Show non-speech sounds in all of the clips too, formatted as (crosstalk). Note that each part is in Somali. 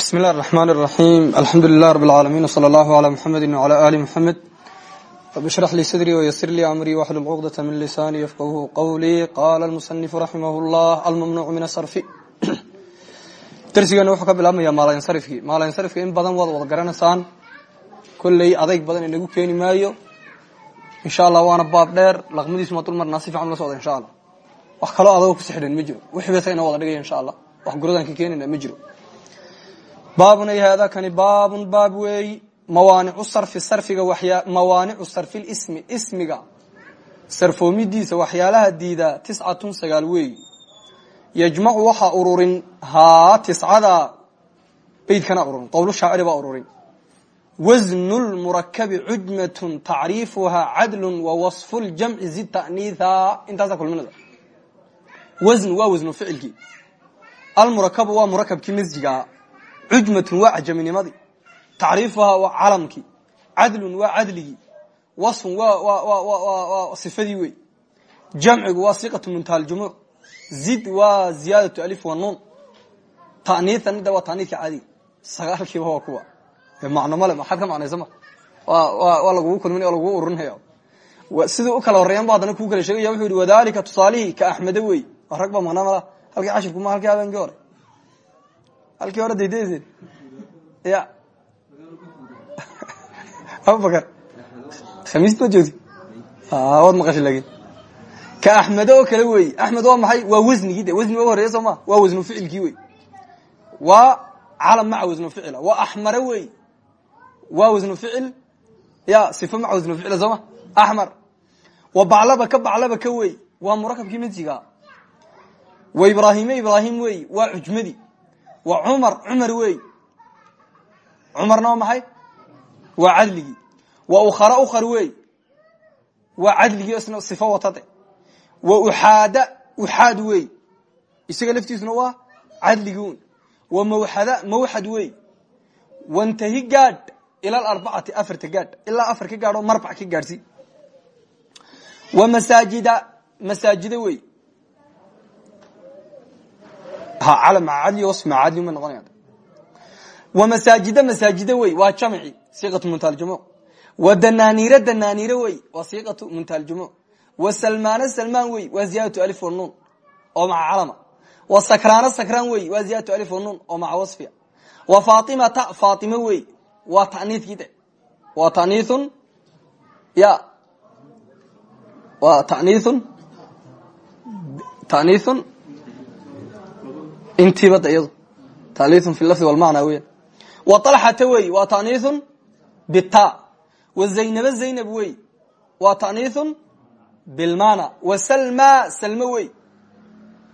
bismi اllahi الرحman الرaحيم alxamdu lilah rb اlعaalamiin wslى اllah عlى mxamedi وعlى ali mxamed rb shrax lii sadrii wyasir lii amrii wxlul cqdaة min lisani yfqhu qwlii qala اlmuصنifu raximah اllah almamnuc min asrfi darsigeena wuxuu ka bilaabmaya maalansarifkii maalansarifka in badan waad wada garanaysaan kolley adayg badan inagu keeni maayo insha allah waana baab dheer laqmadiisu ma dulmarnaa si fican la socda insha allah wax kaloo adagoo kusi xidhan ma jiro wixii basa inoo wada dhigaya insha allah wax guradaan ka keenayna ma jiro baabun ay haadaa kani baabun baab weeyi mawaanicu sarfi sarfiga waxyaa mawaanicu sarfi lismi ismiga. Sarfoomidiisa waxyaalaha diidaa tiscatun sagaal weeyi yajmacu waxaa ururin haa tiscada beydkana ururin qowlu shaaciri baa ururin. Wasnu lmurakabi cujmatun tacriifuhaa cadlun wa wasfu ljamci zid ta'niitha intaasaa kulminada wasn waa wasnu ficilkii. Almurakabu waa murakabkii masjigaa cujmatun waa cajaminimadii tacriifuhaa waa calamkii cadlun waa cadligii wasfun waa sifadii wey jamcigu waa siqatu muntaha ljumuuc zid waa ziyaadatu alif wa nuun. Ta'niithanida waa ta'niidka caadiga sagaalkiiba waa kuwa. Macno male maxaad ka macnaysa ma? Waa lagugu kulmin o lagugu ururinaya. Sidai u kala horeeyan ba haddana kuu kala sheegaya wuxuu yihi wadalika tusaalihii ka axmede wey rag ba maqnaa mala halkii cashirku ma halkii habeenkii hore halkii hore daydayseen ya. Abubakar khamiist ma joogti waad maqashay laakiin ka axmede oo kale wey. Axmed waa maxay? Waa wasnigii de wasni horeya soo ma? Waa wasnu ficilkii wey. Waa calam maca wasnu ficila waa axmare wey. Waa wasnu ficil. Ya sifa maca wasnu ficila soo ma? Axmar. Wa baclaba ka baclaba ka wey. Waa murakabkii masjiga wa ibrahime ibrahim wey. Waa cujmadi wa cumar cumar wey cumarna waa maxay? Waa cadligii wa ukhara ukhar wey waa cadligii isna sifo watade wa uxaada uxaad wey isaga laftiisuna waa cadligii un wa mawxada mawxad wey wantahi gaadh ila alarbacati afarta gaadh ilaa afar ka gaadh oo marbac ka gaadhsi wa masaajida masaajida wey cadli wasf maca cadli ma noqonaya. Wa masaajida masaajida wey waa jamci siiqatu muntaha ljumuc wa danaaniira danaaniire wey waa siiqatu muntaha ljumuc wa salmaana salmaan wey waa ziyadatu alif wa nuun oo maca calama. Wa sakraana sakraan wey waa ziyadatu alif wa nuun oo maca wasfiya. Wa faatimata faatima wey waa ta'niidkii de. Waa ta'niithun ya. Waa ta'niithun ta'niithun intibada iyado ta'niithun fi lafdi walmacna weyan wa talxata wey waa ta'niithun bita wa zaynaba zaynab wey waa ta'niithun bilmana wa salma salma wey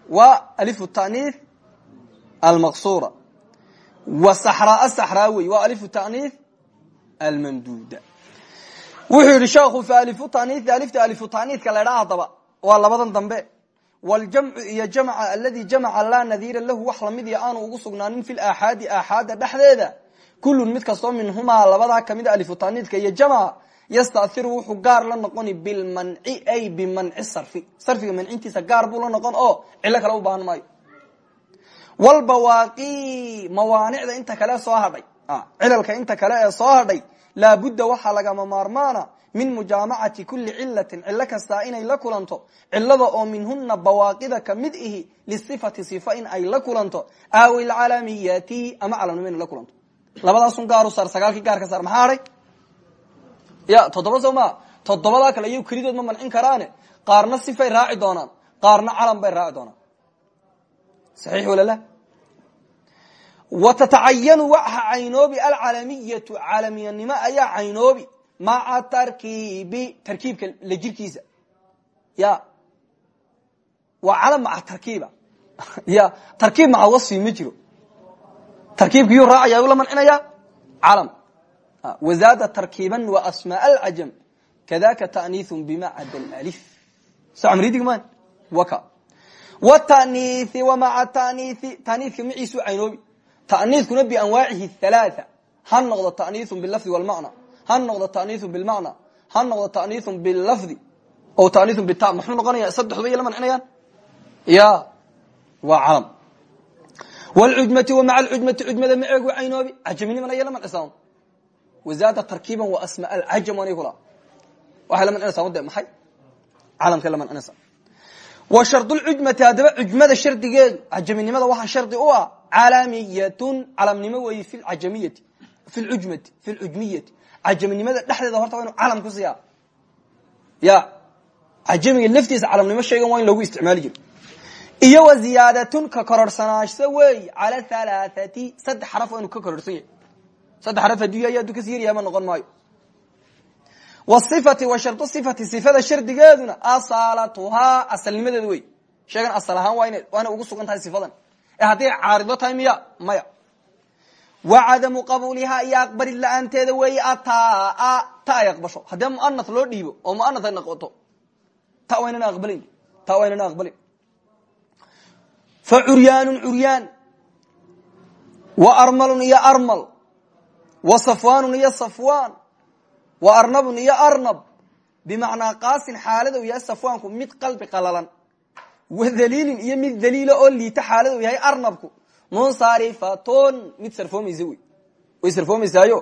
waa alifu ta'niith almaqsura wa saxraa saxraa wey waa alifu ta'niith almamduda wuxuu yihi sheekhu fa alifu ta'niithi alifta alifu ta'niithka la ydhaa haddaba waa labadan dambe wاljamcu iyo jamca aladi jamca laa nadiira lahu wax la mid ugu sugnaanin fi aaxaadi aaxaada dhexdeeda. Kulun mid kastoo minhumaa labadaa ka mid alifutaniidka iyo jamca yastairu wuxuu gaar la noqoni bilmanci ay bimanci sarfi. Sarfiga mancintiisa gaar buu la noqon oo cilo kale u baahan maayo. Wlbawaaqi mawaanicda inta kale soo hadhay. Cilalka inta kale soo hadhay laabudda waxaa lagama maarmaana min mujaamacati kuli cilatin cilo kastaa inay la kulanto. Cilada oo minhuna bawaaqida ka mid ihi lisifati sifa in ay la kulanto. Aw ilcalamiyati ama calamnimo inay la kulanto. Labadaasun gaaru saar sagaalkii gaar ka saar maxaa hadhay ya toddoba soo maa toddobadaa kale iyago kelidood ma mancin karaane. Qaarna sifay raaci doonaan qaarna calam bay raaci doonaan. Saxiix wala la? Wa tatacayanu waxa caynoobi alcalamiyatu calamiyanimo ayaa caynoobi maca tarkiibi tarkiibka la jirkiisa. Ya. Waa calam maca tarkiiba. (laughs) Ya tarkiib maca wasfi ma jiro. Tarkiibkiyuu raacaya u la mancinaya calam. Wazaada tarkiiban wa asmaa alcajam kadaka ta'niithun bimacda alif. So amridig man waka. Wataniithi wa maca taniithi. Taniithka maciisu caynoobi ta'niithkuna bianwaacihi halaatha ha noqdo ta'niithun bilafdi walmacna ha noqdo ta'niithun bilmacna. Ha noqdo ta'niithun bilafdi o ta'niithun bita muxuu noqonaya saddexduba iyo la mancinayaan ya. Waa calam. Wlcujmati wa maca alcujmati cujmada maceegu caynoobi cajaminimana iyo laman cisaam wazaada tarkiiban wa asma alcajam anay kula. Waxay la mancinaysaa de maxay? Calamkay la mancinaysaa wa shardulcujmati haddaba cujmada shardigeedu cajaminimada waxaa shardi u ah calamiyatun calamnimo weeye fi ajamiyati fi lujmati fi lcujmiyati cajaminimada dhexdeeda horta waa inu calam ku siiya ya cajamiga laftiisa calamnimo shaygan waa in loogu isticmaali jiro iyo wa ziyaadatun ka kororhsanaasho wey cala halaathati saddex xaraf waa ka kororhsan yahay. Saddex xaraf hadduu yahay hadduu ka sii yaryahay ma noqon maayo. Wasifati wa shardu sifati sifada shardigeeduna asaalatuhaa asalnimadeedu wey. Sheegan asal ahaan waa ina waa inay ugu sugan tahay sifadan. Ee hadday caarido tahay maya wa cadamu qabuulihaa iyo aqbalid la'aanteeda weeye ataa ta ay aqbasho haddii muanath loo dhiibo oo muanath ay noqoto ta waynana aqbalin ta waynana aqbalin fa curyaanun curyaan wa armalun iyo armal wa safwaanun iyo safwaan wa arnabun iyo arnab bimacnaa qaasin xaaladu yahay safwaanku mid qalbi qalalan wa daliilin iyo mid daliila oo liita xaaladu yahay arnabku munsarifatun mid sarfoomaysa wey. Way sarfoomaysaayo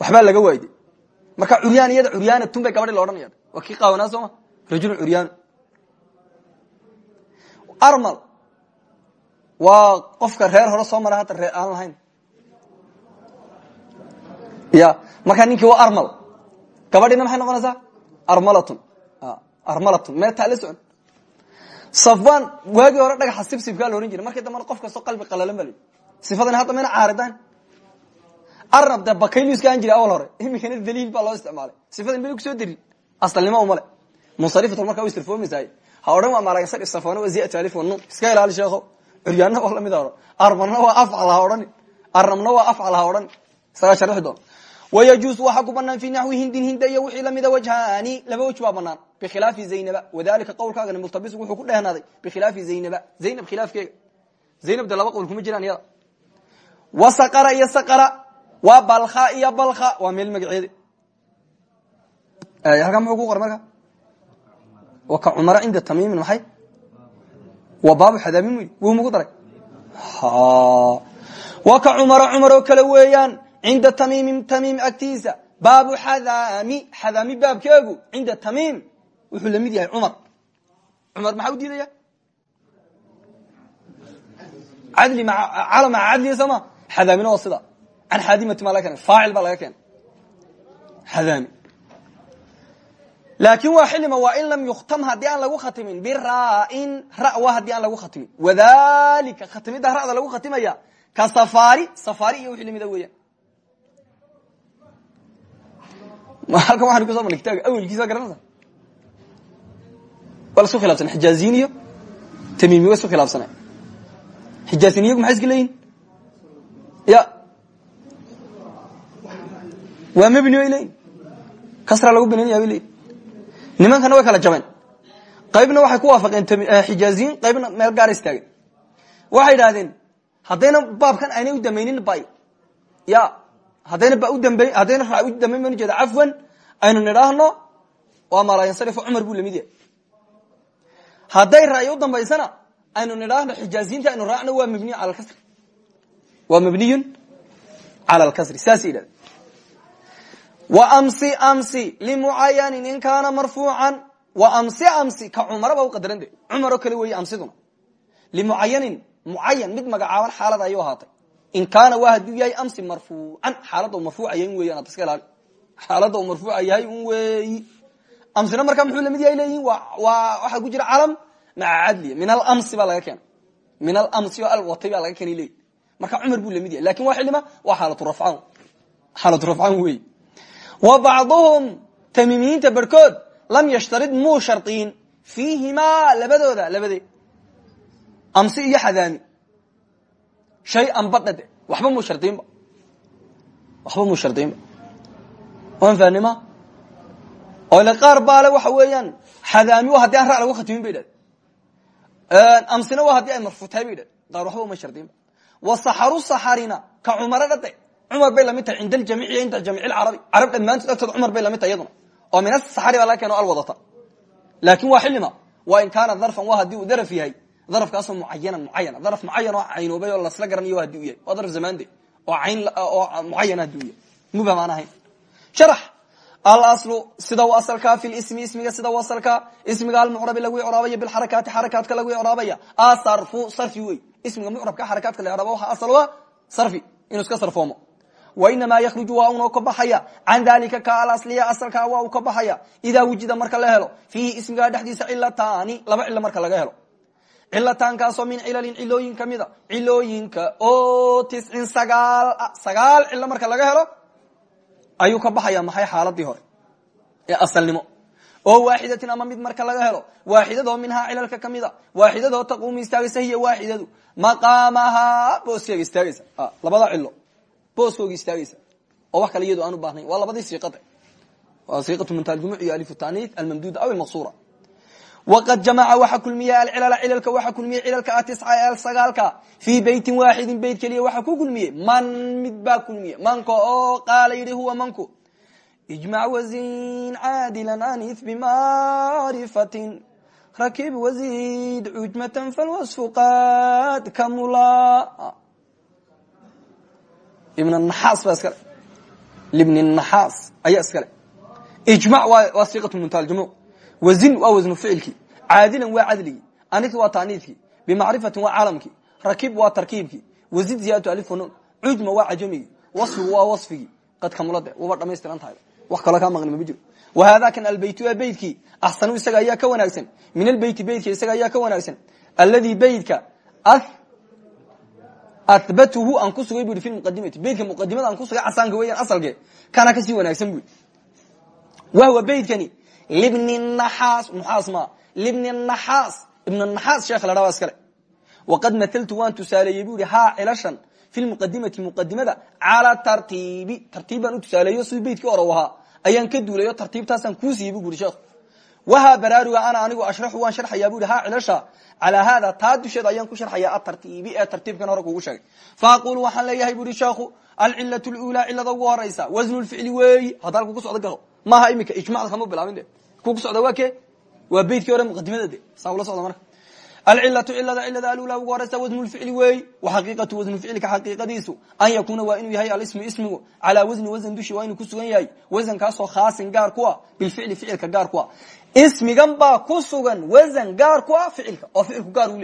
waxbaa laga waayday marka curyaan iyada curyaanatun bay gabadhi la odhanaya waa kii qaawanaa soo ma? Rajulun curyaanu armal. Waa qofka reer hore soo mara hadda reer aan lahayn. Ya markaa ninkii waa armal. Gabadhina maxay noqonaysaa? Armalatun. Armalatun. Mee taa la socon safwan waagii hore dhagaxa sibsibkaa la ohan jiray. Markii dambana qof kastoo qalbi qalalan ba la yidhi sifadan hadda mayna caaridaan. Arnab de bakayluska aan jira awal hore. Imikana daliil baa loo isticmaalay. Sifadan bay ku soo derin asalnimo umale munsarifatun markaa way sirfoomaysaay ha odhan waa malagasar safwana waa ziyat alif iska ilaali sheekho. Curyaanna waa la mid armalna waa afcal ha odhani waa afcal ha odhani isagaa wayajuus waxaa ku banaan fi naxwi hindin hinda iyo wixii lamida wajhaani laba wej baa banaan bikhilaafi zaynaba wadalika qowlkaagani multabis wuxuu ku dhehnaaday bikhilaafi zaynaba zaynab khilaafkeega zaynab de laba qowl kuma jiraan iyada wa saqara iyo saqara waa balkha iyo balkha waa meel magaceeda halkaa muxuu ku qor marka wa ka cumara cinda tamiimin maxay waa baabu xadaamin wey wuu mugu daray wa ka cumara cumar cinda tamiimin tamiim agtiisa baabu xadaami xadaami baabkeegu cinda tamiim wuxuu la mid yahay cumar cumar maxaa u diidaya cadli cala maca cadliga soo ma xadaamina waa sida can xaadimati maa laga keenay faacil baa laga keenay xadaami laakin waa xilima waa in lam yukhtam haddii aan lagu khatimin birain ra waa haddii aan lagu khatimin wadalika khatimidda ra'da lagu khatimaya ka safaari safaari iyo wixii lamida weeyaan halkan waxaan kuso marnay kitaabka awelkiisa garanaysa waa la isku khilafsana xijaaziniyo tamimi wa isku khilaafsana xijaaziniyagu maxay iska leeyihiin ya. Waa mebni way leeyihiin kasra lagu binaynaya bay leyihin nimankana way kala jabeen. Qaybna waxay ku waafaqeen xijaaziyin qaybna meel gaara istaageen waxay idhahdeen haddayna baabkan aynay u damaynin bay. Ya. Haddayna ba udamb haddayna ra u dambayn ban ujeeda cafwan aynu nidhaahno waa malaayansarifo cumar buu la mid yahay. Hadday dambaysana aynu nidhaahno xijaaziyiinta aynu raacno waa mabniy cala alkasri waa mabniyun cala alkasri saasay yidhahdeen wa amsi amsi limucayanin in kaana marfuucan. Wa amsi amsi ka cumaraba u qadaran de cumar oo kale weeye amsiduna. Limucayanin mucayan mid magacaaban xaalada ayuu ahaatay. In kaana waa hadduu yahay amsi marfuucan xaalada u marfuuca yahay weyan ad iska ilaali xaalada uu marfuuca yahay un weeyi. Amsina markaa muxuu la mid yahay waa waxaa ku jira calam maca cadliya min alamsi baa laga keena min alamsi oo alwatay baa laga keenay leeyi marka cumar buu la mid yahay laakiin waa xilima waa xaalatu rafcaan xaalatu rafcaan weeyi. Wa bacduhum tamiimiyiinta barhkood lam yashtarid muu shardiyin fiihimaa labadooda labade amsi iyo xadaami shay an badhade waxba muu shardiyinba waxba muu shardiyinba waan fahnima oo ile qaar baale waxa weeyaan xadaami wa haddii aan ra lagu khatimin bay idhahdeen amsina waa haddii ay marfuutahay bay idhahdeen qaar waxba uma shardiyinba wa saxaru saxarina ka cumaro dhade cumar bay la mid tahay cinda aljamiic iyo cinda jamiic lcarabi carab dhammaantood agtooda cumar bay la mid tahay iyaduna. Oo min asaxari baa laga keeno al wadata laakin waa xilima waa in kaana darfan waa haddii uu daraf yahay darafkaasoo mucayanan mucayana daraf mucayan oo caynoobay oo lasla garanayo haddii u yahay. Waa daraf zamaande oo cayn oo mucayan haddii u yahay. Mubham aan ahayn sharax alaslu sida u asalkaa fi lismi ismiga sida u asalkaa ismiga almucrabi lagu icraabaya bilxarakaati xarakaadka lagu icraabaya asarfu sarfi wey ismiga mucrabka xarakaadka la icraaba waxa asal waa sarfi inuu iska sarfoomo. Wainamaa yakruju waa unoo ka baxaya. Can dalika ka alasliya asalkaa waa uu ka baxaya. Idaa wujida marka la helo fiihi ismigaa dhexdiisa cilataani laba cilo marka laga helo. Cilataankaasoo min cilalin cilooyin kamida cilooyinka oo tiscin sagaal sagaal cilo marka laga helo ayuu ka baxaya maxay xaaladii hore? Ee asalnimo. Oo waaxidatin ama mid marka laga helo waaxidadoo minhaa cilalka kamida waaxidadoo taquumu istaagaysa hiya waaxidadu. Maqaamahaa booskeega istaagaysa. Labada cilo booskooga istaagaysa. Oo wax kale iyado aan baahnayn. Waa labadii siiqade waa siiqatu muntaljumuc iyo alif taniis almamduda aw almaqsura waqad jamaca waxa kulmiya alcilala cilalka waxa kulmiyey cilalka a tisca ee sagaalka fii beytin waaxidin beyt keliya waxa ku kulmiyey man mid baa kulmiye manka oo qaala yidhi huwa manku ijmac wazin caadila anis bimaarifatin rakib wazid cujmatan falwasfu qad kamula ibn naxaas baa iskale libni naxaas ayaa iskale ijmac waa siiqatu muntaljumuc wazin waa wasnu ficilkii caadilan waa cadligii anis waa taaniiskii bimacrifatin waa calamkii rakib waa tarkiibkii wazid ziyadatu alif nun cujma waa cajamigii wasfigu waa wasfigii qad kamulade waba dhamaystiran tahay wax kaloo kaa maqni mama jiro wahada kan albeyt waa beytkii axsanu isaga ayaa ka wanaagsan min albeyti beytka isaga ayaa ka wanaagsan alladii beytka ahbatuhu aan ku sugay bu i fi muqadimati beytka muqadimada aan ku sugay casaanka weeyaan asalke kana ka sii wanaagsan bu wahwa beytkani libni naxaas naxaas ma. Libni naxaas ibn naxaas sheekh la dhaa iskale waqad mataltu waan tusaaleeyey bu ihi haa cilashan fi lmuqadimati muqadimada calaa tartiibi. Tartiib baan u tusaaleeyo sidii beytkii hore u ahaa. Ayaan ka duulayo tartiibtaasaan kuu siiyey bu uri sheekh wahaa baraaruga ana anigu ashraxu waan sharxayaa bu ihi ha cilasha calaa haada taa dusheeda ayaan ku sharxaya atartiibi ee tartiibkan hore kugu sheegay. Faaqulu waxaan leeyahay bu ihi sheekhu alcilatu lulaa cilada ugu horeysa wasnu lficli weeyi. Hadda halku ku socdo garo maaha imika ijmacda kama bilaabin de. Ku ku socda waa ke waa beytkii hore muqadimada de. Saa socda marka alcilatu cilada cilada alula ugu horeysa wasnu lficli weeyi waxaqiiqatu wasnu ficlika xaqiiqadiisu an yakuuna waa inuu yahay alismu ismigu calaa wasni wasan dushi waa inuu ku sugan yahay. Wasankaasoo khaasin gaar ku a bilficli ficilka gaar ku a ismigan baa ku sugan gaar ku a ficilka oo ficilku gaar u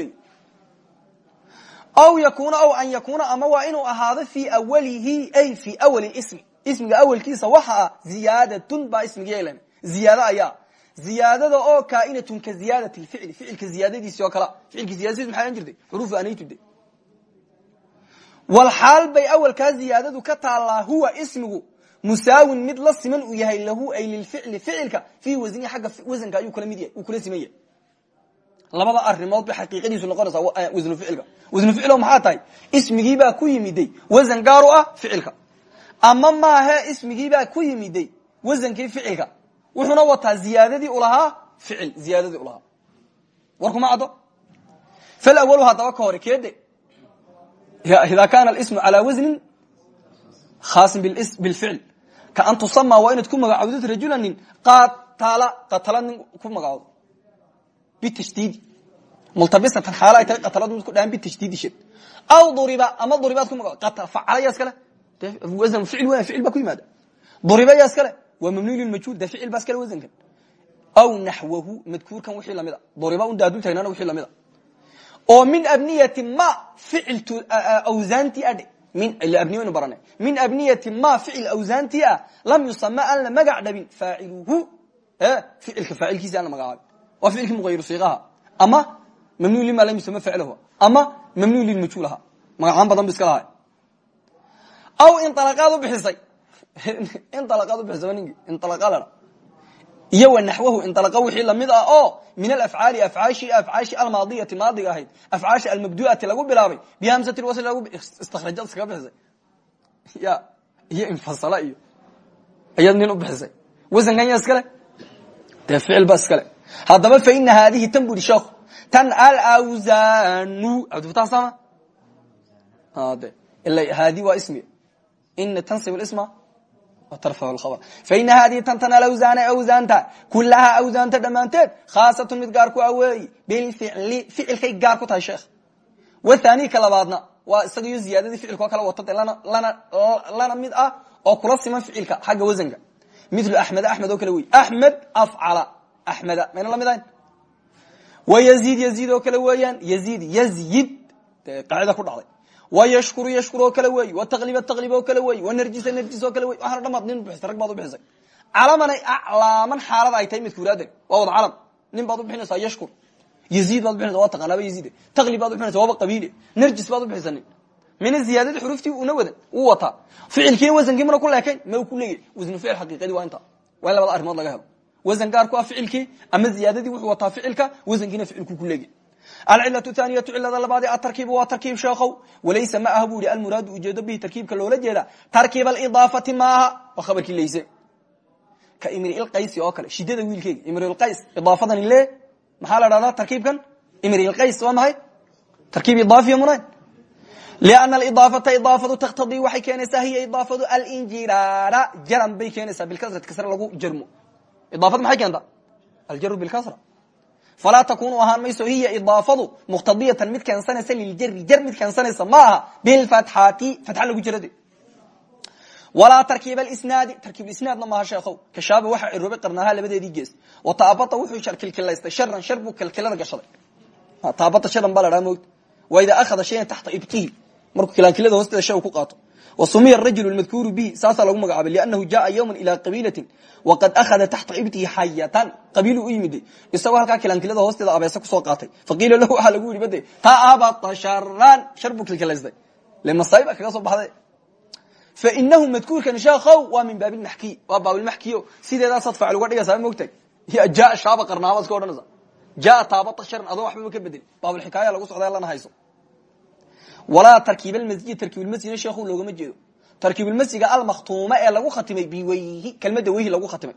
aw yakuna aw an yakuna ama waa inuu ahaado fii awalihi ay fii awali ismi ismiga awalkiisa waxa ah ziyaadatun baa ismigi yeelan. Ziyaado ayaa. Ziyaadada oo kaainatun ka ziyaadati lficli ficilka ziyaadadiisi oo kala. Ficilka ziyadadiis maxay an jirtay? Xuruufu anaytude walxaal bay awalkaa ziyaadadu ka taallaa huwa ismigu. Musaawin mid la siman uu yahay lahu ay lilficli ficilka fii wasni agga wasanka ayuu kula mid yahay uu kula siman yahay. Labada arimood bay xaqiiqadiisu noqonaysaa wasnu ficilka. Wasnu ficilo maxaa tahay? Ismigiibaa ku yimiday. Wasan gaar u ah ficilka ama maahe ismigiibaa ku yimiday wasankii ficilka. Wuxuuna wataa ziyaadadii ulahaa ficil ziyaadadii ulahaa warkuma caddo. Falawalu haddaba ka hore keede ida kana alismu calaa wasnin khaasin bilficl ka an tusama waa inaad ku magacawdid rajula nin qatala qatala nin ku magacoodo bitashdiidi. Multabisatan xaala ay tahay qataladu mid ku dhahan bitashdiidi shed aw duriba ama duribaad ku maga facala yaa iskale ficil baa ku yimaada duriba yaa iskale waa mamnuy lilmajhuul de ficil baa iskale wasankan aw naxwahu madkuurkan wixii la mid a duriba un daadul tagnana wixii la mid a oo min abniyati ma ficil awsaanti adhe min abniy waynu baranay min abniyati ma ficil awsaanti ah lam yusama aan la magac dhabin faaciluhu ficilka faacilkiisi aan la magacaabin waa ficilkii muqayir siiqaha ama mamnuy lima lam yusama facilahu ama mamnuy lilmajhuul aha magacaan badan bu iska lahay aw inalaqaad u bixisay. (laughs) Inalaqaad u bixisay ninki inalaqa ladha iyo wa naxwahu inalaqa wixii la mid ah oo min alafcaali afcaashi afcaashi almaadiyati maadiga ahayd. Afcaashi almabduati lagu bilaabay. Bihamsati wasl lagu istakrajad iskaga bixisay. (laughs) Ya iyo infasala iyo ayaad nin u bixisay. Wasankan ya iskale? Dee ficil ba iskale. Haddaba fa ina haadihi tan buri sheekhu. Tan alawsanu cabdifatax sama de ila haadi waa ismi ina tansib isma tarfacu lkhabr faina haadihi tantan alawsaana awsaanta kulahaa awsaanta dhammaanteed khaasatun mid gaar ku a weeyi bilficli ficilkay gaar ku tahay sheekh wathani ka labaadna waa isaga ziyaadadii ficilka oo kale wata de lana mid ah oo kula siman ficilka xagga wasanka milu axmed axmed oo kale wey axmed afcala axmeda mayna la mid ahayn wayziid yaziid oo kale weeyaan yaziid yazid dee qaacida ku dhacday wayashkuru yashkur oo kale wey wataqliba taqlib oo kale wey wanarjisa narjis oo kale wey waxaana dhamaad nin bixisay rag baad u bixisay calamanay aclaaman xaalad ay tahay midkuuraadan waa wada calam nin baad u bixinaysaa yashkur yaziid baad ubixinaysa waa taqaanaaba yaziid taqlib baad ubixinaysa waaba qabiile narjis baad ubixisa nin mina ziyaadadii xuruftii una wadan uu wataa ficilkiina wasankii mana ku leekayn ma ku leegay wasnu ficil xaqiiqadii waa inta waa in labada arrimood laga helo wasan gaar ku ah ficilkii ama ziyaadadii wuxuu wataa ficilka wasankiina ficilku ku leegay alcilatu thaniyatu cilada labaad atarkiib waa tarkiib sheekow walaysa ma aha bu yihi almuraadu ujeedo bihi tarkiibka loola jeeda. Tarkiib alidaafati maaha waa khabarkii layse ka imrilqaysi oo kale shidada wiilkeyga imrilqays idaafadan le maxaa la dhahdaa tarkiibkan? Imrilqays waa mahay tarkiib idaafiya munayn liana alidaafata idaafadu taktadii waxay keenaysaa hiya idaafadu alinjiraara jaran bay keenaysaa bilkasrati kasra lagu jarmo. Idaafad maxay keenta aljaru bilkasra falaa takunu ahaan mayso hiya idaafadu muqtadiyatan mid keensanaysa liljari jar mid keensanaysa ma aha bilfatxati fatxa lagu jirade walaa tarkiib alisnaadi tarkiib isnaadna maaha sheekhow. Kashaaba waxaa ciroobay qarnaaha labadeedii gees. Wa taabata wuxuu shar kilkilaystay. Sharan shar buu kilkilada gashaday. Taabata sharan baa la dhaha moogta wa idaa akhada shayan taxta ibtihi markuu kilaankilada hoosteeda shay ku qaato wa sumiya arajulu lmadkuuru bihi saasaa lagu magacaabay liannahu jaaa yowman ilaa qabiilatin waqad akhada taxta ibtihi xayatan qabiilu u yimid isagoo halkaa kilaankilada hoosteeda abeese ku soo qaatay faqiila lahu waxaa lagu yidhi bade taabata sharan shar buu kilkilaystay le masaaib kaga soo baxday fainahu madkuurkan sheekhow waa min baab lmaxkiy waa baablmaxkiyo sideedaasaad faacil uga dhigaysaa mogtay ja shaaba qarnaamaad iska odhanaysa jaa taabata sharan adoo waxbaba ka bedeli baabulxikaaya lagu socda lana hayso walaa tarkiib almasjid tarkiibulmasjidna sheekhu loogama jeedo tarkiibulmasjiga almakhtuuma ee lagu khatimay biweyhi kelmadda weyhi lagu khatimay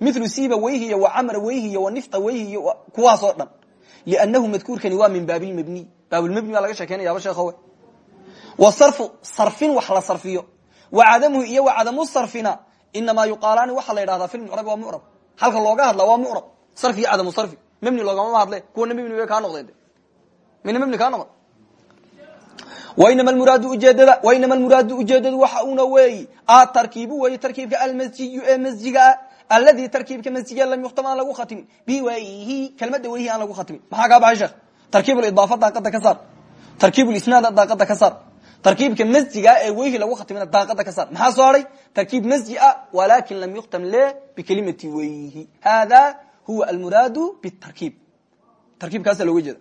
milu siiba weyhi iyo wa camra weyhi iyo wa nifta weyhi iyo kuwaasoo dhan liannahu madkuurkani waa min baabilmabniy baablmabni baa laga sheekeynayaba sheekhowe wa sarfu sarfin wax la sarfiyo wacadamuhu iyo wacadamu sarfina inamaa yuqaalaani waxaa la yidhahdaa fi mucrabi waa mucrab halka looga hadla waa mucrab sarfi iyo cadamu sarfi mebni loogamama hadle kuwana mebni way kaa noqdeen mina mebni kaa noqon wainama muraadu ujeedada wainama almuraadu ujeedadu waxa una weeyi atarkiibu weeye tarkiibka almasjiyu ee masjigaa alladii tarkiibka masjiga lam yukhtam aan lagu khatimin biwayhi kelmada weyhi aan lagu khatimin maxaa kaa baxay sheekh tarkiib lidaafa daaqada ka saar tarkiib lisnaada daaqada ka saar tarkiibka masjiga ee weyhi lagu khatimina daaqada ka saar maxaa soo haray tarkiib masji a walakin lam yukhtam le bikelimati weyhi hada huwa almuraadu bitarkiib tarkiibkaasa looga jeeda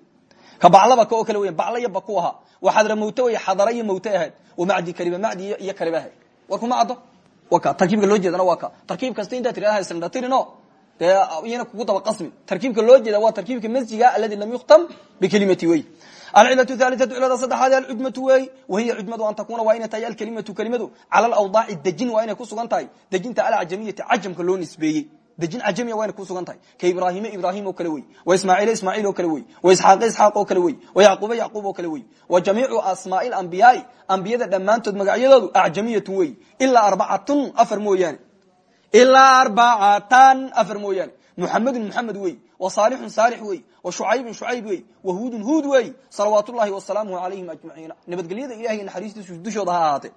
ka baclaba ka oo kale weya bacla iyo baku ahaa waxaadra mawte wey xadara iyo mawte ahayd wamacdi kariba macdi iyo kariba ahayd war kuma caddo tarkiibka loo jeedana waa ka tarkiib kasta intaa tirada sandhatirino dee iyana kugu daba qasmin tarkiibka loo jeeda waa tarkiibka masjiga aladi lam yukhtam bikelimati wey alcilatu haliatu cilada saddexaad alcudmatu wey wahiya cudmadu an takuna waa inay tahay alkelimatu kelimadu cala alawdaaci dejin waa inay ku sugan tahay dejinta alcajamiyati cajamka loo nisbeeyey dejin cajamiya waa inay ku sugan tahay. Ka ibraahime ibraahim oo kale wey. Wa ismaaciil ismaaciil oo kale wey. Wa isxaaqe isxaaq oo kale wey. Wa yacquuba yacquub oo kale wey. Wa jamiicu asmaai ambiyaai ambiyada dhammaantood magacyadoodu acjamiyatun wey. Ilaa arbacatun afar mooyaane. Ilaa arbacatan afar mooyaane. Muxamedun muxamed wey. Wa saalixun saalix wey. Wa shucaybun shucayb wey. Wa huudun huud wey. Salawaat ullahi wasalaamuhu calayhim ajmaciina nabadgelyada ilahay naxariistiisu dushooda ha ahaatee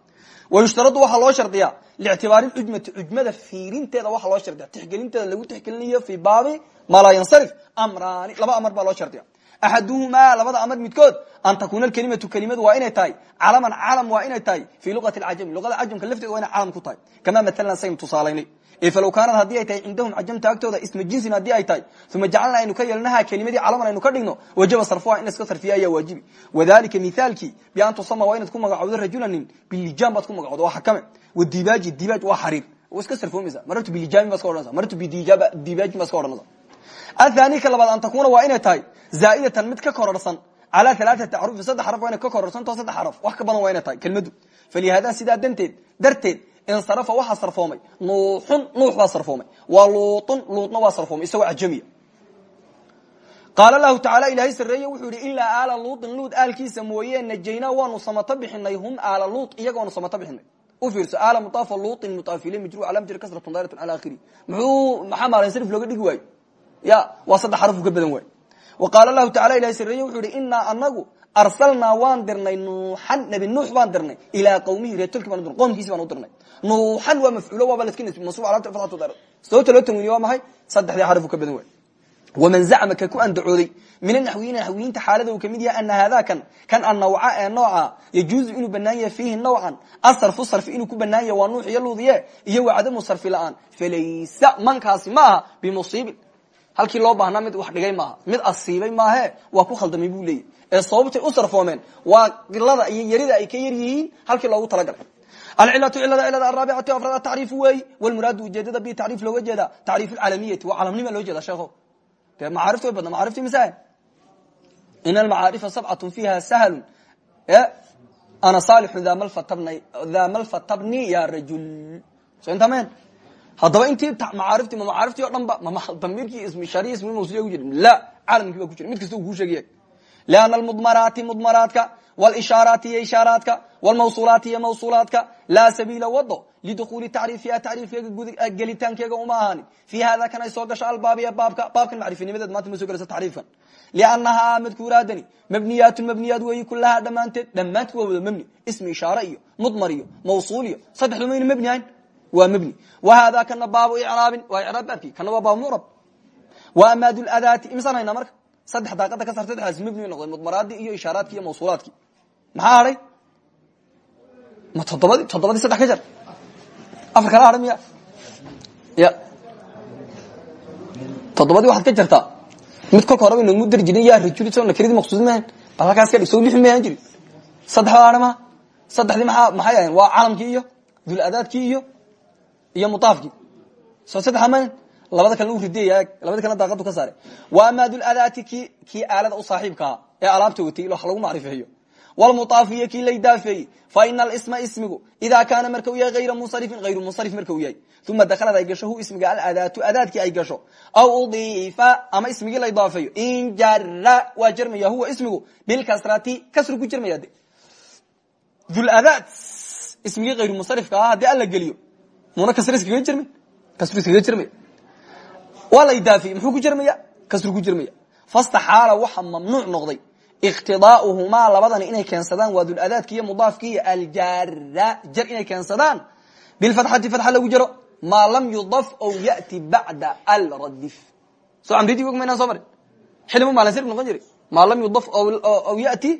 wayushtaradu waxaa loo shardiyaa lictibaari cujmati cujmada fiirinteeda waxaa loo shardiya tixgelinteeda lagu tixgelinayo fii baabi maa laa yansarif amraani laba amar baa loo shardiya axaduhumaa labada amar midkood an takuuna alkelimatu kelimadu waa inay tahay calaman calam waa inay tahay fii luqati alcajami luqada cajamka lafteeda waa inay calam ku tahay kamaa matalan saynu tusaalaynay falow kaanad haddii ay tahay cindahum cajamta agtooda isma jinsin haddii ay tahay uma jacalna aynu ka yeelnaha kelimadii calaman aynu ka dhigno wajaba sarfuha in laska sarfiya ayaa waajibi. Wadalika mithaalkii bian tusama waa inaad ku magacowdo rajulanin bilijaam baad ku magacowdo waa xakame. Wadibaaji dibaaj waa xariir. Iska sarfoomaysa marartu bilijaami baa iska odhanaysa marartu bidibaajin baa iska odhanaysa athani ka labaad an takuna waa inay tahay zaa'idatan mid ka kororsan calaa alaaati axrufin saddex xaraf waa inay ka kororsanto saddex xaraf. Wax ka badan waa inay tahay kelmadu. Falihaadaa sidaa danteed darteed insarafa waxaa sarfoomay. Nuuxun nuux baa sarfoomay. Wa luuun luutna waa sarfoomay. Isagoo ajamiya qaala lahu tacaala ilaahay sareeye wuxuu yihi ilaa aala luutin luud aalkiisa mooyee najaynaa waanu samato bixinay hum aala luut iyagoonu samato bixinay u fiirso aala mudaafa luutin mudaafile mijru cala mjri kasratun dairatan cala akhiri muxuu maxaa maalansarif looga dhigi waayo? Ya waa saddex xarafuu ka badan waayo. Wa qaala lahu tacala ilahay sareeye wuxuu yihi inaa anagu arsalnaa waan dirnay nuuxan nebi nuux baan dirnay. Ilaa qawmihi reetolki baan dirnay qoomkiisi baan u dirnay. Nuuxan waa mafcuulo waaba laska nasbi mansuub alamta fatxatu dar. Sababta loo tanwiiniye waa maxay? Saddexdii xarafuu ka badan waayo waman zacma ka ku andacooday min anaxwiyiina naxwiyiinta xaalada uu ka mid yahay ana hada kan kan annawca ee nooca yajuuzu inuu banaan yahay fiihi nawcan asarfu sarfi inuu ku banaan yahay waa nuux iyo luudiye iyo wacdamu sarfi la'aan. Ma aha bimusiibin. Halkii loo baahnaa mid wax dhigay maaha mid asiibay maahe waa ku khaldamay buu leeyahy ee sababtay u sarfoomeen. Waa qilada iyo yarida ay ka yar yihiin halkii loogu talagalay. Alcilatu cilada cilada araabicatu afraad atacriifu weeyi walmuraadu ujeedada bi tacriif looga jeeda tacriif alcalamiyati waa calamnima loo jeeda sheekho. De macaarifta way badna macarifti masaahil in almacaarifa sabcatun fiiha sahlu ana saalixu dha malfatabni ya rajul. So intaa men haddaba intii macaarifti ma macaariftii o dhan ba ma damiirkii ismi shariya ismi mawsuliya ku jira la caalamkii ba ku jira mid kasta uu kuu sheegaya lianna almudmaraati mudmaraadka walishaaraati iyo ishaaraadka wlmawsulaati iyo mawsulaadka laa sabiila wado lidukhuuli tacriifiha tacriifkeega gelitaankeega uma ahaanin fii hada kan ay soo gasho albaabiya baabka baabkan macrifinimadeed maanta ma soo gelayso tacriifkan liannahaa madkuuraadani mabniyaatun mabniyaad weeyi kulahaa dhammaanteed dhammaanteed waa wada mebni ismi ishaare iyo mudmar iyo mawsuul iyo saddexdu mayna mebni ahayn waa mebni wa hada kana baabu icraabin waa icraab baabkii kana waa baabu mucrab wa amaadu ladaati imisaan haynaa marka saddex daaqada ka saar saddexdaas mebni noqday mudmaraadii iyo ishaaraadkii iyo mawsuulaadkii. Maxaa hadhay ma toddobadi toddobadii saddex ka jar? Afar kala hadhay miya? Ya. Toddobadii waxaad ka jartaa. Mid kolka horeba inagmu dari jirin yaa rajuli so nakiradi maqsuud maahan bal halkaas ka dhig soo lixi maahan jiri. Saddex baa hadhay maha. Saddexdii maa maxay ahayn? Waa calamkii iyo dul adaadkii iyo iyo mutaafkii. Soo saddexa maahan labada kalena u ridiyaya labada kalena daaqadu ka saare. Wa ama dul adaati ki kii aalada u saaxiibkaa ee alaabta watay wax lagu macrifeeyo wlmuaafiy kii la daafeeyey. Faina alsma ismigu ida kaana marka u yahay ayra munsarifin ayru munsarif marka uu yahay. Uma daklad ay gasho hu ismiga aladaatu adaadkii ay gasho. Aw udiifa ama ismigii la idaafeeyo in jara waa jermaya huwa ismigu bilkasrati kasru ku jermaya de duladaad ismigii ayru munsarifka ah haddii alla geliyo muna kasr iskaga jermay kasru iskaga jermaya waa la idaafiyey muxuu ku jermaya kasru ku jermaya fastaxaala waxa mamnuuc noqday. Ikhtidaauhumaa labadani inay keensadaan waa duladaadki iyo mudaafki iyo aljara jar inay keensadaan. Bilfatxati fatxa lagu jaro. Maa lam yudaf ow yati bacda alradif soo amridii og maynaan soo marin. Xilimu maalin sirf noqon jiray? Maa lam yudaf ow yati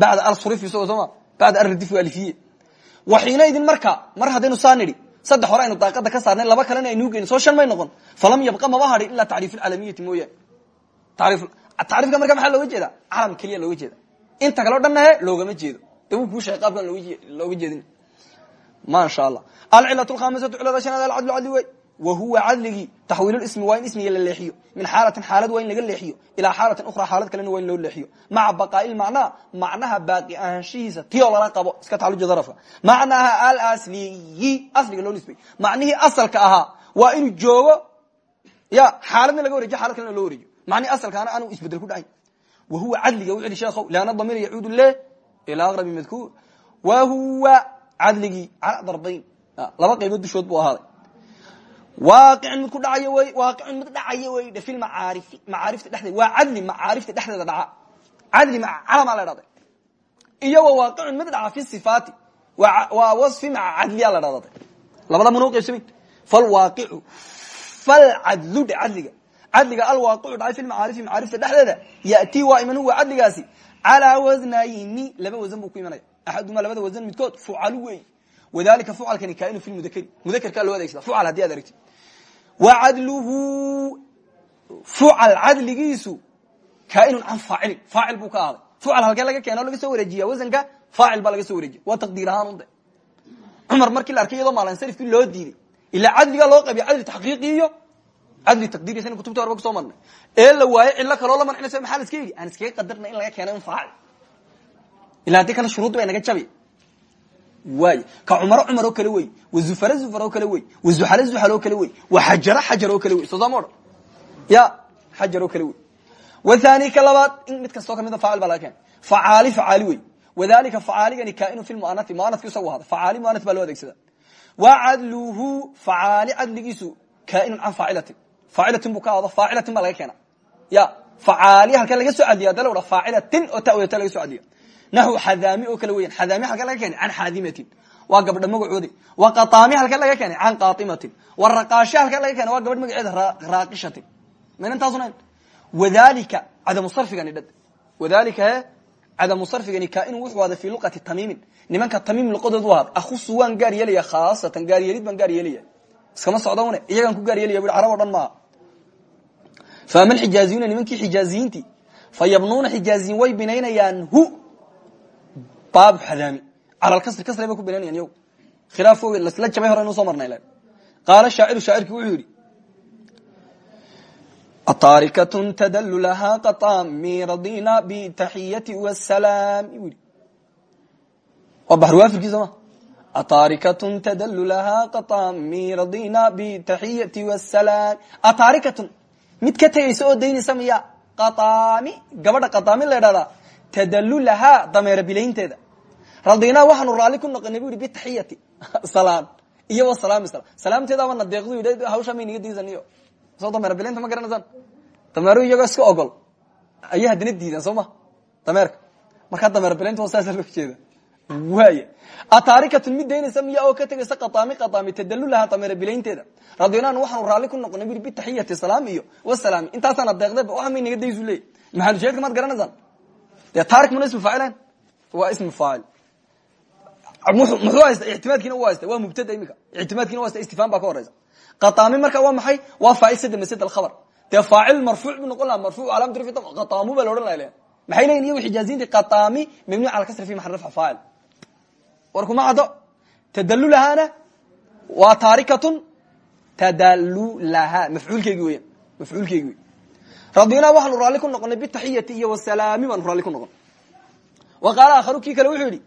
bacda alsurif isagoo sooma bacda alradif alifiye waxiinaydin marka mar haddaynu saa nidhi saddex hore aynu daaqada ka saarnay laba kalena aynuu geyni soo shan may noqon. Falam yabqa maba hadhin ilaa tacriif alcalamiyati mooyaane tacriifka marka maxaa looga jeeda calam keliya looga jeeda inta kaleo dhanna loogama jeedo. De wuu kuu sheegay qaabkan looga jeedin. Maasha allah. Alcilat lkhamisatu cilada shanaad alcadlu cadli wey wa huwa cadligii taxwiil ismi waa in ismiga la leexiyo min xaalatin xaalad waa in laga leexiyo ilaa xaalatin ukhra xaalad kalena waa in loo leexiyo maca baqaa'i macnaa macnaha baaqi ahaanshihiisa tiyoo lala qabo iska taxaluja darafka macnaha alasliyi asliga loo nisbay macnihii asalka ahaa waa inuu joogo ya xaaladna laga wareejiyo xaalad kalena loo wareejiyo mani asalkaana aanu isbeddel ku dhacayn wa huwa cadliga u celi sheekhow leanna damiir yacuudu le ilaa aqrabi madkuur wa huwa cadligii cala darbayn laba qaybood dushood buu ahaaday waaqicin mid ku dhacayo wey waaqicin mid dhacayo wey fi lmacaarifi macaarifta dhexdeeda waa cadli macaarifta dhexdeeda dhaca. Cadli calamaa la dhahday iyo wa waaqicin mid dhaca fi sifaati. Waa wasfi maca cadliya la dhahday labada manoo qaybsamayn falwaaqicu falcadlu dhe cadliga. Cadliga alwaaqicu dhacay fi macaarifi macaarifta dhexdeeda yatii waa iman huwa cadligaasi. Calaa wasnayni laba wasan buu ku imanaya. Axaduma labada wasan midkood fucalu wey wadalika fucalkani kaainu fi mudakri mudakerkaa loo adeegsada fucal haddii ad aragtid wa cadluhu fucal cadligiisu kaainun can faacilin faacil buu ka ahaaday fucal halkee laga keena o laga soo wareejiya wasanka faacil baa laga soo wareejiya waa taqdiir ahaan unde cumar markii la arkay iyadoo maalansarifkii loo diiday ilaa cadligaa loo qabiya cadli taxqiiqi iyo cadli taqdiirisan kutubta horba ku soo marnay ee la waayo cilo kaloo la mancinaysa maxaa la iska yidhi aan iskaga qadarna in laga keenay un faacil ila haddii kana shuruuddi bay naga jabi waay ka cumaro cumar oo kale wey wa zufara zufar oo kale wey wa zuxale zuxal oo kale wey wa xajara xajar oo kale wey soo saama odhan ya xajar oo kale wey wa thani ka labaad in mid kastoo kamida faacil baa laga keenay facaali facaali wey wadalika facaaligani kaainu fi muanai muanadki isagu ahada facaali muanad baa loo adeegsada wa cadluhu facaali cadligiisu kaainun can faacilatin faacilatin buu ka ahdo faacilatin baa laga keena ya facaali halkan laga soo cadliya ada la faacilatin oo taweta laga so cadliya naxu xadaami oo kale weyan xadaami halkan laga keenay can xaadimatin waa gabdha magacoodi wa qataami halkan laga keenay can qaaimatin wa raqaashi halkan laga keenay waa gabadh magaceeda raaqishatin mayna intaasun wadalika cadamu sarfigani dhad wadalika he cadamu sarfigani kaainu wuxuu ahda fii luqati tamiimin nimanka tamiim luqadoodu ahaad ahusu waan gaar yeelaya khaasatan gaaryeelid baan gaar yeelaya iskama socda une iyagaan ku gaar yeelaya bui carab o dhan maaha faama xijaaziyuna nimankii xijaaziyiintii fa yabnuuna xijaaziyin way binaynayaan hu baabu xadaami cala kasri kasri bay ku binaynayan yago khilaafkooga lasla jabay hore inu soo marnay qaala shaaciru shaacirki wuxuu yidhi atarikatun tadalu lahaa qaami radina bitaxiyati wasalaam u yidhi. Waa baxruwaafirkiisa ma? Atarikatun tadalu lahaa qaami radina bitaxiyati wasalaam atarikatun mid qataami tadalu lahaa dameera bilaynteeda. Radinaa waxaanu raalli ku noqonay bu yidhi bitaxiyati salaan iyo wasalaami salam salaamteedaaba na deeqdu yidhi hawshaa may naga diisaniyo soo dameera bilaynta ma garanaysaan? Dameeru iyagoo iska ogol. Ayay haddana diidaan soo ma? Dameerka. Markaa dameer bilaynta saasa loo jeeda. Waaya daynaysa miya oo ka tegaysa qataami qataami tadalulaha dameer bilaynteeda. Radinaan waxaanu raalli ku noqonay bu yidhi bitaxiyati salaam iyo wasalaami intaasaana deeqday waxa may naga daysu leey maxalusheedka maad garanaysaan dee tarik mana ismu faacilan waa ismu faacil muxuu haysta ictimaadkiina u haysta waa mubtada imika ictimaadkiina u haysta istifhaam baa ka horeysa. Qataami marka waa maxay? Waa faacil sada masad alkhabar dee faacil marfuuc buu noqon laha marfuuc calaamatu rafci qataamu baa la odhan laha maxay leyihin iyagu xijaaziyiinta qataami mabniy cala kasri fi maxal rafca faacil war kuma caddo. Tadalulahaana waa taarikatun tadalulaha mafcuulkeegi weyan mafcuulkeegi wey radinaa waxaanu raalli ku noqonay bitaxiyati iyo wasalaami baanu raalli ku noqon. Wa qaala kale wuxuu yidhi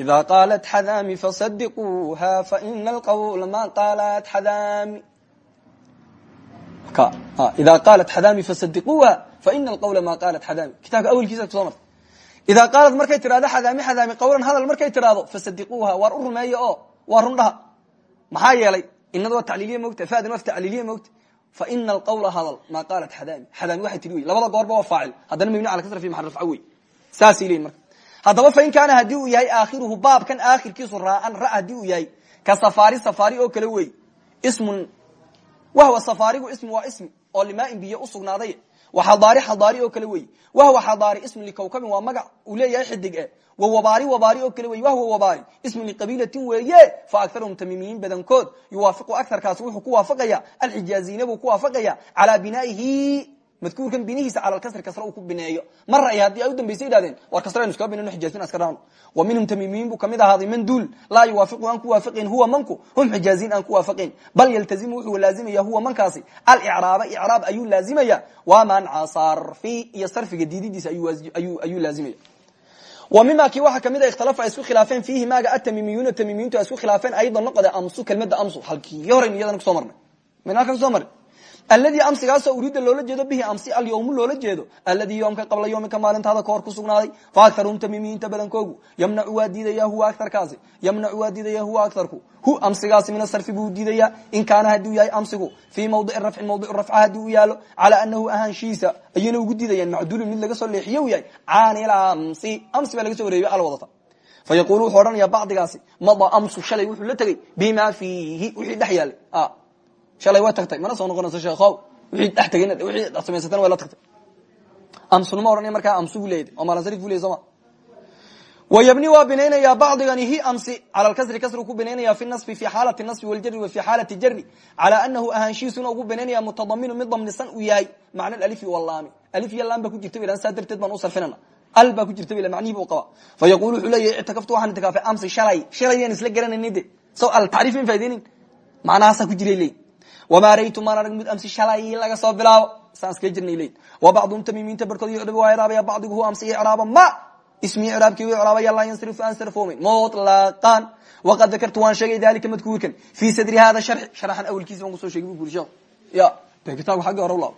ida qaalat xadaami fasadiquuha faina alqawla ma qaalat xadaami. Ida qaalat xadaami fasadiquuha faina alqawla ma qaalat xadaami. Kitaabka awelkiisa kuso marta idaa qaalat markay tirahdo xadaami xadaami qawlan hadal markay tirahdo fasadiquuha waar u rumeeya oo waa run dhaha maxaa yeelay inada waa tacliiliya mogta mogta faina alqawla hadal ma qaalat xadaami xadaami waxay tiri wey labada goorba waa faacil. Haddana mabni ala kasra fi maxal rafca wey saasay leyin marka. Haddaba fain kaana haddii uu yahay aakhiruhu baabkan aakhirkiisu raaan ra haddii uu yahay ka safaari safaari oo kale wey ismun wahwa safaarigu ismi waa ismi oo limaain biyo usugnaaday wa xadaari xadaari oo kale wey. Wahwa xadaari ismun likawkabin waa magac uu leeyahay xidig e wa wabaari wabaari oo kale wey. Wahwa wabaari ismun liqabiilatin weeye. Fa akarhum tamiimiyiin badankood. Yuwaafiqu akarkaasi wuxuu ku waafaqaya. Alxijaaziyiina buu ku waafaqaya. Calaa binaa'ihi madkuurkan binihiisa cala kasri kasra uu ku bineeyo. Mar ay haddii ay u dambaysa yidhahdeen war kasra aynu iskaga binayno xijaazin aska raano wa minhum tamiimiyiin buu ka mid ahaaday man duul laa yuwaafiqu aan ku waafaqayn huwa manku hum xijaaziin aan ku waafaqayn bal yaltazimu wuxuu laazimaya huwa mankaasi. Alicraaba icraab ayuu laazimaya. Wa manca sarfi iyo sarfiga diididiisa ayuu laazimaya. Wa mima kii waxaa ka mid a ikhtalafa ay isku khilaafeen fiihi maaga atamimiyuuna tamimiyintu ay isku khilaafeen aydan noqode amsu kelmada amsu. Halkii horeyn iyadana ku soo marnay. Mayna halkan ku soo marin alladii amsigaasoo uriida loola jeedo bihi amsi alyawmu loola jeedo. Alladii yoomka qabla yoomika maalintaada kahor ku sugnaaday. Fa akarhum tamimiyiinta badankoogu yamnacu waa diidaya huwa aarkaasi yamnacu waa diidaya huwa aarku hu amsigaasi min asarfi buu diidaya. In kaana hadduu yahay amsigu. Fii mawdici rafci mawdicu rafca haddii u yaalo calaa anahu ahaanshiisa ayayna ugu diidayaan macduulun mid laga soo leexiye u yahay caanil amsi. Amsi baa laga soo wareebiy al wadata. Fa yaqulu wuxuu odhanaya bacdigaasi mada amsu shalay wuxuu la tegey bima fiihi wixii dhex yaalay shalay way tagtay mana soo noqonayso sheekhow wixii dhex tegay wixii samaysatan way la tagtay. Amsunuma odhanaya markaa amsu buu leeyahay oo maalasarif buu leyahy soo ma? Wayabni waa binaynaya bacdigani hi amsi cala lkasri kasri ku binaynaya fi nasbi fi xaalati nasbi waljari wa fi xaalati jari calaa anahu ahaanshiisuna ugu binaynaya mutadaminu mid damnisan uu yahay macna alifi walaami alif iyo laam ba ku jirta ba saa darteed baan u sarfinana al baa ku jirta ba macnihi buu qaba. Fa yaqulu wuxuu leeyahy ictakaftu waxaan itikaafay amsi shalay. Shalay yaan isla garanayni de. So altacriif in faideynin macnahaasaa ku jiray leey wama raytu maan arag mid amsi shalay laga soo bilaabo saan iskaga jirnay leyn wa bacduhum tamiimiinta barkood yucrab waa iraabaya bacdigu hu amsi icraaba ma ismi icraabkii u icraabaya laa yansarifu aan sarfoomin mutlaqan waqad dakartu waan sheegay dalika madkuurkan fii sadri hada sharxi sharaxan awelkiisa waan ku soo sheegay bu guri sheekh ya de kitaabka xagga hore ulaabo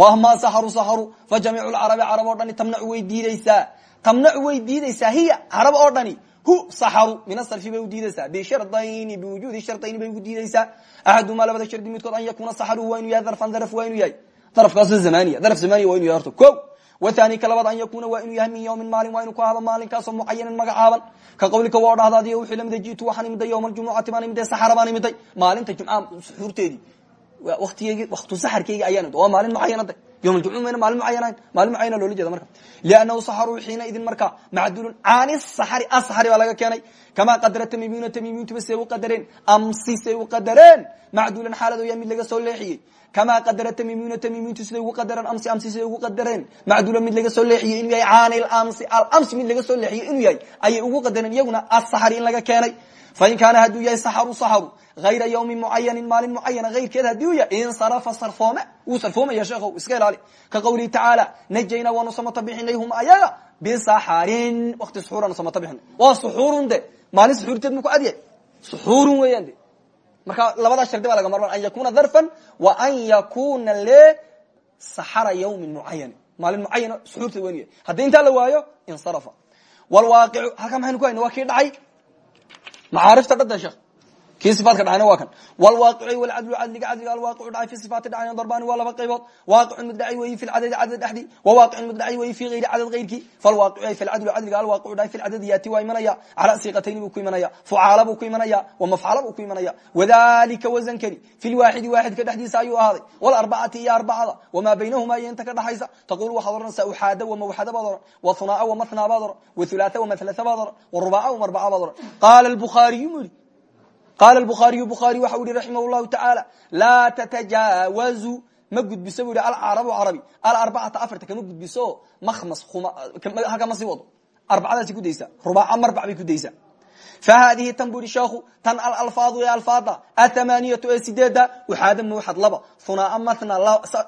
wa amaa saxaru saxaru fa jamiicu lcarabi carab oo dhani tamnacu way diideysaa tamnacu way diideysaa hiya carab oo dhani hu saxaru min asarfi bay u diideysaa bishardayni biwujuudi shardayni bay ugu diideysaa axadumaa labada shardi midkood an yakuna saxaruhu waa inuu yahay darfan darf waa inuu yahay. Darafkaasoo zamaniya daraf zamaniya waa inu yahay horta. Ko wathani ka labaad an yakuna waa inuu yahay min yawmin maalin waa inuu ku ahado maalinkaasoo mucayanan magacaaban. Ka qawlika waa dhahda adiyo wixii lamida jitu waxaan imiday yawma aljumucati baan imiday saxara baan imiday maalinta jumcaha suxuurteedii watigeegi waktu saxarkeyga ayaan waa maalin mucayanada mayna maalin mucayanayn maalin mucayana loola jeeda marka liannahu saxaru xiina idin marka macdulun caani saxari asaxari baa laga keenay kamaa qadara tamimuna tamimiintuba say u qadareen amsi say u qadareen macdulan xaalad yaa mid laga soo leexiyey kamaa qadara tamimuna tamimiintu siday ugu qadareen amsi amsi siday ugu qadareen macdulan mid laga soo leexiyey inuu yahay caani lamsi alamsi mid laga soo leexiyey inuu yahay ayay ugu qadareen iyaguna asaxari in laga keenay fain kaana hadduu yahay saxaru saxaru ayra ywmi mucayanin maalin mucayana ayrkeed haddii u yahay insarafa sarfoome wuu sarfoomaya sheekhow iska ilaali ka qawlihi tacaala najayna waanu samata bixinay hum ayaga bisaxarin wakti suxuuranu samata bixinay waa suxuurun de maalin suxuurteed mu ku adyahay suxuurun weeyaan de marka labadaa shardi baa laga marman an yakuna darfan wa an yakuna le saxara ywmin mucayan maalin mucayana suxuurteed waynu yahay haddii intaa la waayo insarafa wlwaaqicu halkaa maxaynu ku hayna waa kii dhacay macaarifta dhada sheekh kii sifaadka dhacayna waa kan. Wlwaaqici wlcadlu cadliga cadliga alwaaqicu dhacay fi sifaati dhacayna darbani waa laba qaybood. Waaqicun mid dhacay weyi fi lcadadi cadad dhexdii wawaaqicun mid dhacay weyi fi gayri cadad gayrkii falwaaqici fi lcadlu cadliga alwaaqicu dhacay fi lcadadi yaati waa imanaya. Cala siiqatayni buu ku imanaya. Fucaala buu ku imanaya. Wamafcala buu ku imanaya. Wadalika wazankani fi lwaaxidi waaxidka dhexdiisa ayuu ahaaday. Walarbacati iyo arbacada wamaa baynahuma iyo inta ka dhaxaysa. Taqulu waxaad oranaysaa uxaada wamawxada baad oran wahunaaa wamathnaa baad oran wathulaatha wamathlata baad oran warubaaca wamarbaca baad oran qaala lbukhaariyu mu yihi qala bukhaariyu bukhaari waxa u yihi raximah llahu tacaala laa tatajaawazu ma gudbiso bu yihi alcarabu carabi alarbacata afarta kama gudbiso makhmas halkama sii wado arbacadaasi kudaysa rubaaca marbac bay kudaysaa fa haadihi tan bu yihi sheekhu tan alalfaadu ee alfaada athamaniyatu ee sideeda uxaada mawxad laba hunaa mathna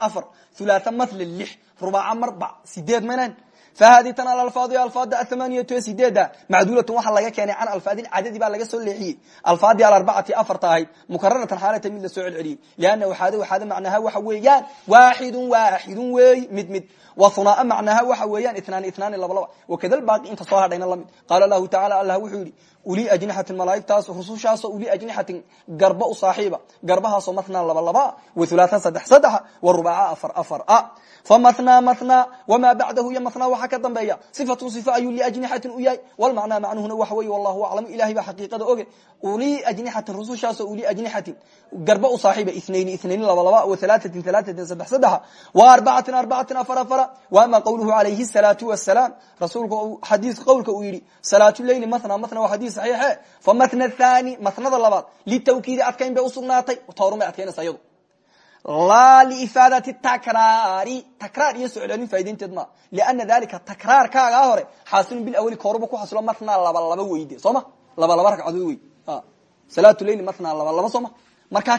afar hulaatha mathla lix rubaaca marbac sideed maynan fahadi tan alalfaad alfaada athamaniyatu ee sideeda macduulatun waxaa laga keenay can alfaadin cadadi baa laga soo leexiyey alfaadii alarbacati afarta ahayd mukararatan xaalata mid la soo celceliyey lianna waxaad waxaada macnaha waxa weeyaan waaxidun waaxidun weey mid mid wa hunaa macnaha waxa weeyaan itnaani itnaani laba laba wakada baaqi inta soo hadhayna la mid qaala lahu tacala allah wuxuu yihi uli ajnixatin malaaigtaas rusushaasoo uli ajnixatin garba u saaxiiba. Garbahaasoo mathnaa laba laba wa hulaatha saddex saddexa wa rubaaca afar afar a. Famathnaa mathnaa wamaa bacdahu iyo mathnaa waxaa ka dambeeya. Sifatun sifa ayuu liajnixatin u yahay. Walmacnaa macnuhuna waxa weeye wallahu aclamu ilahay baa xaqiiqada oge. Uli ajnixatin rusushaasoo uli ajnixatin garba u saaxiiba. Ithnayni ithnayni laba laba wa halaatatin halaatatin saddex saddexa wa arbacatin arbacatin afar afara wa ama qawluhu calayhi salaatu wasalaam rasuulka xadiis qowlka uu yidhi salaatu leyli mathna mathna waa xadiis saxiixe fa mathna thani mathnada labaad litawkiidi adkayn bay usugnaatay toorun bay adkaynaysa iyadu. Laa liifaadati takraari takraar iyo soclaalin faa'idaynteed ma. Liana dalika takraarkaagaa hore xaasilun bilawali kooruba ku xasilo mathna laba laba weyde soo ma? Laba laba ragcadood wey. Salaatu leyli mathna laba laba soo ma? Markaa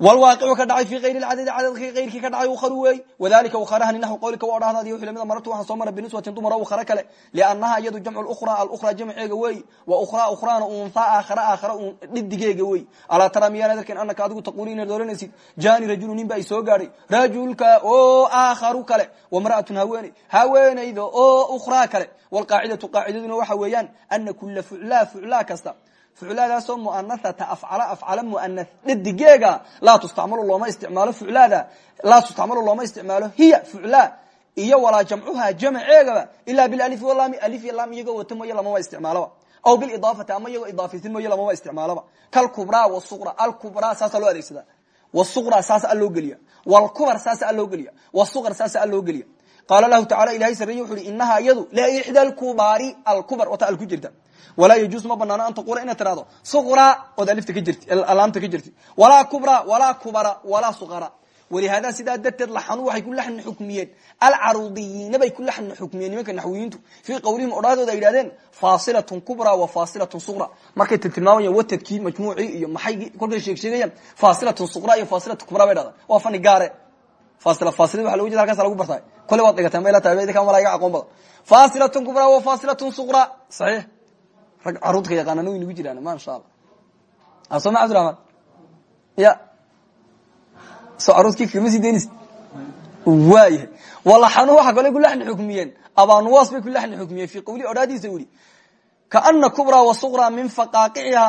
wlwaaqicu ka dhacay fi ayri cadadi cadadki ayrkii ka dhacay ukharu weey wadalika ukharahani naxw qawlika waa dhahdaadi wxu lamida marartu waxaan soo maray biniswatin dumara ukhara kale liannaha iyadu jamcu lukra alukra jamceega weey wa ukhra ukhrana unha aakhara aakhara un dhidigeega weey alaa tara miyaanad arkin anaka adigu taquuli inaad oranaysid jani rajulu nin ba i soo gaadhay rajulka oo aakharu kale wamra'atun haweeney haweenayda oo ukhraa kale wlqaacidatu qaacidaduna waxa weeyaan ana kula fuclaa fuclaa kasta fuclaadaasoo muanahata afcala afcala muanath dhadigeega laa tustacmalu looma isticmaalo fuclaada laa tustacmalu looma isticmaalo hiya fuclaa iyo walaa jamcuha jamceegaba ilaa bilalifi walami alif iyo lam iyagoo wata mooye lamama isticmaaloba aw bilidaafati ama iyagoo idaafaysan mooye lamama isticmaaloba kalkubraa wasuqra alkubraa saasa loo adeegsada wasuqra saasa aloo geliya wlkubar saasa aloo geliya wasuqr saasa aloo geliya qaala lahu tacala ilahay sarreeye wuxu uhi inaha iyadu la ixda alkubaari alkubar wata al ku jirta. Walaa yajuus ma banaano an taqula inaad tirahdo suqra ood alifta ka jirti alaamta ka jirti. Walaa kubra walaa kubara walaa suqara. Walihaada sidaa darteed laxanu waxay ku laxni xukmiyeen. Alcaruudiyiina bay ku laxni xukmiyeen nimanka naxwiyiintu fii qawlihim odhahdooda ay yidhahdeen faasilatun kubra wa faasilatun suqra. Markay tilmaamayaan watadkii majmuucii iyo maxaygii kolkay sheeg sheegayaan faasilatun suqra iyo faasilatun kubra bay dhahdaan waa fani gaare waxa loga jeeda halkaas lagu bartaa kole waad dhigateen mayla tahay idinka malaa'iga aqoon badan faasilatun kubra wa faasilatun suqra saxiix rag caruudka yaqaanana way nagu jiraan masha allah asoma cabdiraxmaan ya so caruudkii firma sii daynaysa waayahay walaxanu waxa kale ku laxni xukmiyeen abaanuwaas bay ku laxni xukmiyeen fii qawli odhaadiisa wuri kaana kubra wasuqra min faqaaqiciha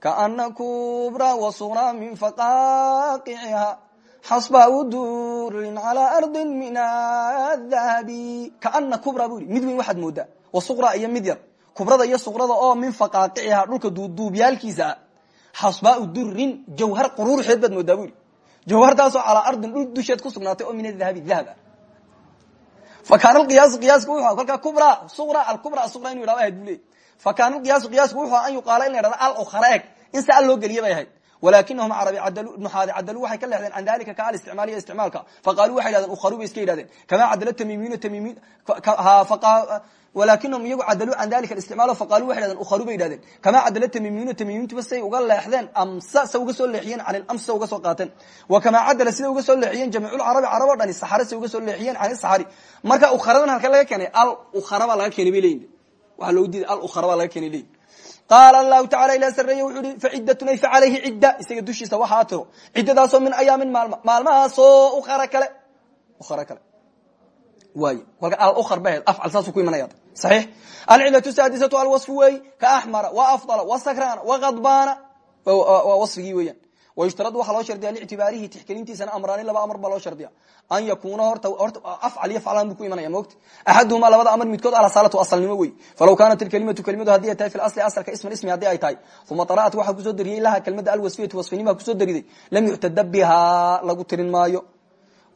kaana kubra wasuqra min faqaaqiciha xasba udurin calaa ardin min adahabi kaana kubra bu yidhi mid weyn waxaad moodaa wasuqra iyo mid yar kubrada iyo suqrada oo min faqaaqiciha dhulka duuduubyaalkiisa xasbaau durin jawhar quruurxeed baad moodaa bu yidhi jawhartaasoo calaa ardin dhul dusheed ku sugnaatay oo min adahabi dahab ah fa kaana alqiyaasu qiyaaska wuxu kolkaa kubra suqra alkubra asuqra inu yidhahdo ahayd bu leey fa kaana loo geliya walakinahum carabi nuxaadi cadalu waxay ka leexdeen can dalika ka alisticmaaliya isticmaalka. Faqaaluu waxay yidhahdeen ukharu bay iska yidhahdeen. Kamaa cadala tamimiina tamimiin walakinahum iyagu cadalu can dalika isticmaal faqaaluu waxay yidhahdeen ukharu bay yidhahdeen. Kamaa cadala tamimiina tamimiintuba say uga leexdeen amsa se uga soo leexiyeen can ilams se uga soo qaateen. Wa kamaa cadala sida uga soo leexiyeen jamiiculcarabi carab o dhani saxare se uga soo leexiyeen can isaxari marka ukharadan halka laga keenay al ukhara baa laga keenay bay leeyihiin waxaa loogu diiday al ukhara baa laga keenay leeyihiin qaala allahu tacala ilah sareeye wuxuu ihi facidatun ay facalayhi cidda isaga dushiisa waxaa tiro ciddadaasoo min ayaamin maalma maalmahaasoo ukhara kale ukhara kale waay kolka alukar ba afcal saasuu ku imanaya saxiix alcilatu saadisatu alwaصfu weeyi ka axmara wa afdala wa sakrana wa kadbana waa wasfigii weeyaan wayushtaradu waxaa loo shardiya lictibaarihi tixgelintiisana amraani laba amar baa loo shardiya an yakuna afcal iyo faclan buu ku imanaya mogta axaduhuma labada amar midkood alasalatu asalnimo wey falaw kanat ilkalimatu kelimadu haddii ay tahay fi asli asalka isman ismi haddii ay tahay uma طara'at waxaa ku soo dariyey laha kelmada alwasfiyatu wasfinima ku soo dariday lam yuctada biha lagu tirin maayo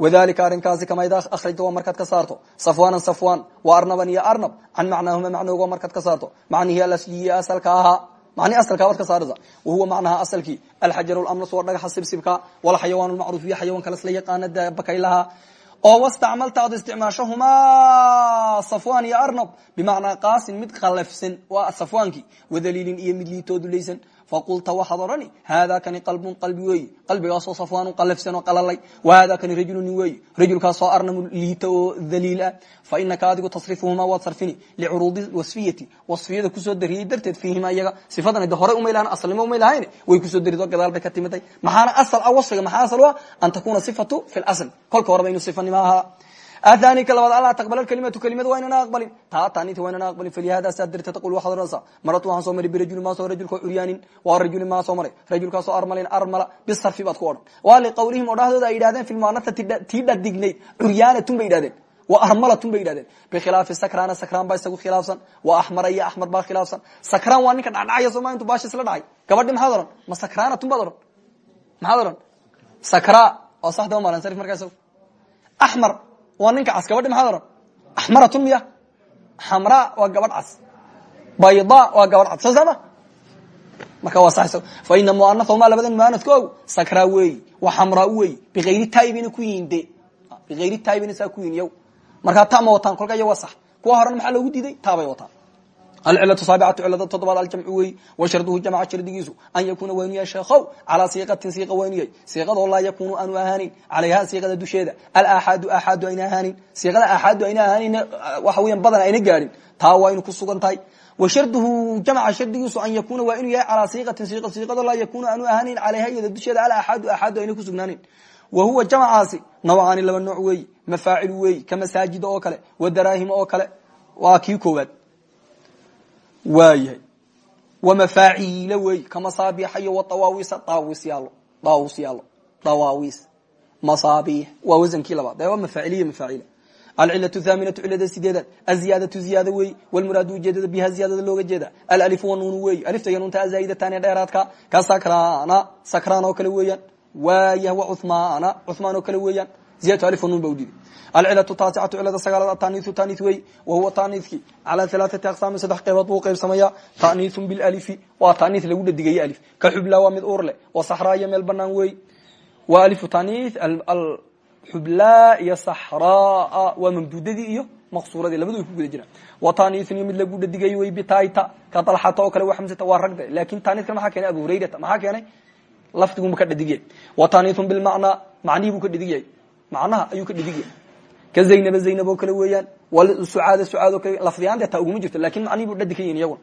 wadalika arrinkaasi kama ida akhrajta waa markaad ka saarto safwanan safwan wa arnaban iyo arnab can macnaahuma macnooga markaad ka saarto macnihi alasliyi asalka ahaa mani asalkaa waad ka saaraysa wahuwa macnaha asalkii alxajar lamlas waa dhagaxa sibsibka. Walxayawaan lmacruuf iyo xayawanka lasla yaqaana bakaylaha oo wastacmalta aad isticmaashahumaa safwan iyo arnab bimacnaa qaasin mid khalafsan waa safwaankii wadaliilin iyo mid laysan faqulta waxaad odhani hada kani qalbun qalbi weeyi qalbigaasoo safwaanu qalafsan oo qalalay wahada kani rajulu nin weeyi rajulkaasoo arnamu liita oo daliil ah fa inaka adigu tasrifuhumaa waad sarfini licuruudi wasfiyati wasfiyada ku soo dariyey darteed fiihima iyaga sifadan de hore umay lahan asalnimo umay lahayn way ku soo darid oo gadaal bay ka timiday maxaana asal ah wasfiga maxaa asal u ah an takuna sifatu fi lasl kolka horeba inuu sifanimo ahaa athani ka labaad alla taqbal kalimatu kelimada waa inana aqbalin taa taninta waa inana aqbalin falihada saa darteed taqul waxaad odhanaysaa maratu waxaan soo maray birajulin maa soo rajulka curyaanin waa rajulin maa soo maray rajulkaasoo armalin armala bisarfi baad ku odhan waa liqawlihim oo dhahdooda ay yidhahdeen fi lmuanasati tii dhadignayd curyaanatun bay yidhahdeen wa armalatun bay yidhahdeen bikhilaafi sakrana sakran baa isagu khilaafsan wa axmara iyo axmar baa khilaafsan sakran waa ninka dhacdhacaya sooma intu baasha isla dhacay gabadhi maxaad odhan ma sakranatun baad odhan maxaad odhan sakra oo saxdaba maalan sarif markaa isagu axmar waa ninka cas gabadhi maxaad odhan axmaratun miya xamra waa gabadh cas bayda waa gabadh cad soo sama marka waa sax fa ina muanahuma labada muanadkoogu sakra weeyi wa xamraa weeyi bikayri taibina ku yihiin de bikayri taibina saa ku yihiin yow markaa ta ma wataan kolka iyo waa sax kuwa horena maxaa loogu diiday? Taabay wataan alcilatu saabicatu cilada toddobaad aljamcu weeyi wa sharduhu jamca shardigiisu an inu yahay sheekhow calaa siiqatin siiqa yahay siiqadoo laa yakunu aanu ahaanin calayha siiqada dusheeda alaaxaadu aaxaadu ayna ahaanin siiqada aaxaadu ayna ahaanin waxa weyan badan ayna gaadhin taa waa inu ku sugan tahay wa sharduhu jamca shardigiisu an yakuna waa inuu yahay calaa siiqatin siiqa siiqadoo laa yakunu aanu ahaanin calayha iyada dusheeda alaaxaadu aaxaadu ayna ku sugnaanin wa huwa jamcaasi nawcaani laba nooc weeyi mafaacilu weeyi ka masaajida oo kale wa daraahima oo kale waa kii koowaad waayahay. Wamafaaciila weeyi ka masaabiixa iyo waawis daawis yaalo. Daawus yaalo. Dawaawis masaabiix. Waa wasankii labaad. Dee waa mafaaciliya mafaacila alcilatu thaminatu cilada sideedaad. Aziyaadatu ziyaada weeyi walmuraadu ujeedada biha ziyaadada looga jeeda. Alalifu wanuunu weeyi alifta iyo nuunta azaa'idatan ee dheeraadka. Ka sakrana sakraan oo kale weeyaan. Waayah wa cuhmaana cuhmaan oo kale weeyaan ziyadatu alif wanuun ba udhiiday alcilatu taasicatu cilada sagaalad ataniiu taniis wey wahuwa taniiskii calaa alaaati aqsaami saddex qaybood buu qaybsamaya taniisun bilalifi waa taniis lagu dhadigaye alif ka xubla waa mid uur leh wa saxraa iyo meel banaan wey wa alifu taniis xubla iyo saxraa waa mamduudadii iyo maqsuuradii labadu way ku guda jiraan wa taniisun iyo mid lagu dhadigay wey bitaita ka dalxata oo kale wa xamsata waa ragde laakiin taniiskan maxaa keenay abu hurayrata maxaa keenay lafdiguma ka dhadigyahay wa taniisun bilmacnaa macnihii buu ka dhadig yahay macnaha ayuu ka dhadig yahay ka zaynaba zaynab oo kale weeyaan sucaada sucaad oo kale lafdigaan dee taa uguma jirto laakiin macnihii buu dhadig ka yihiin iyaguna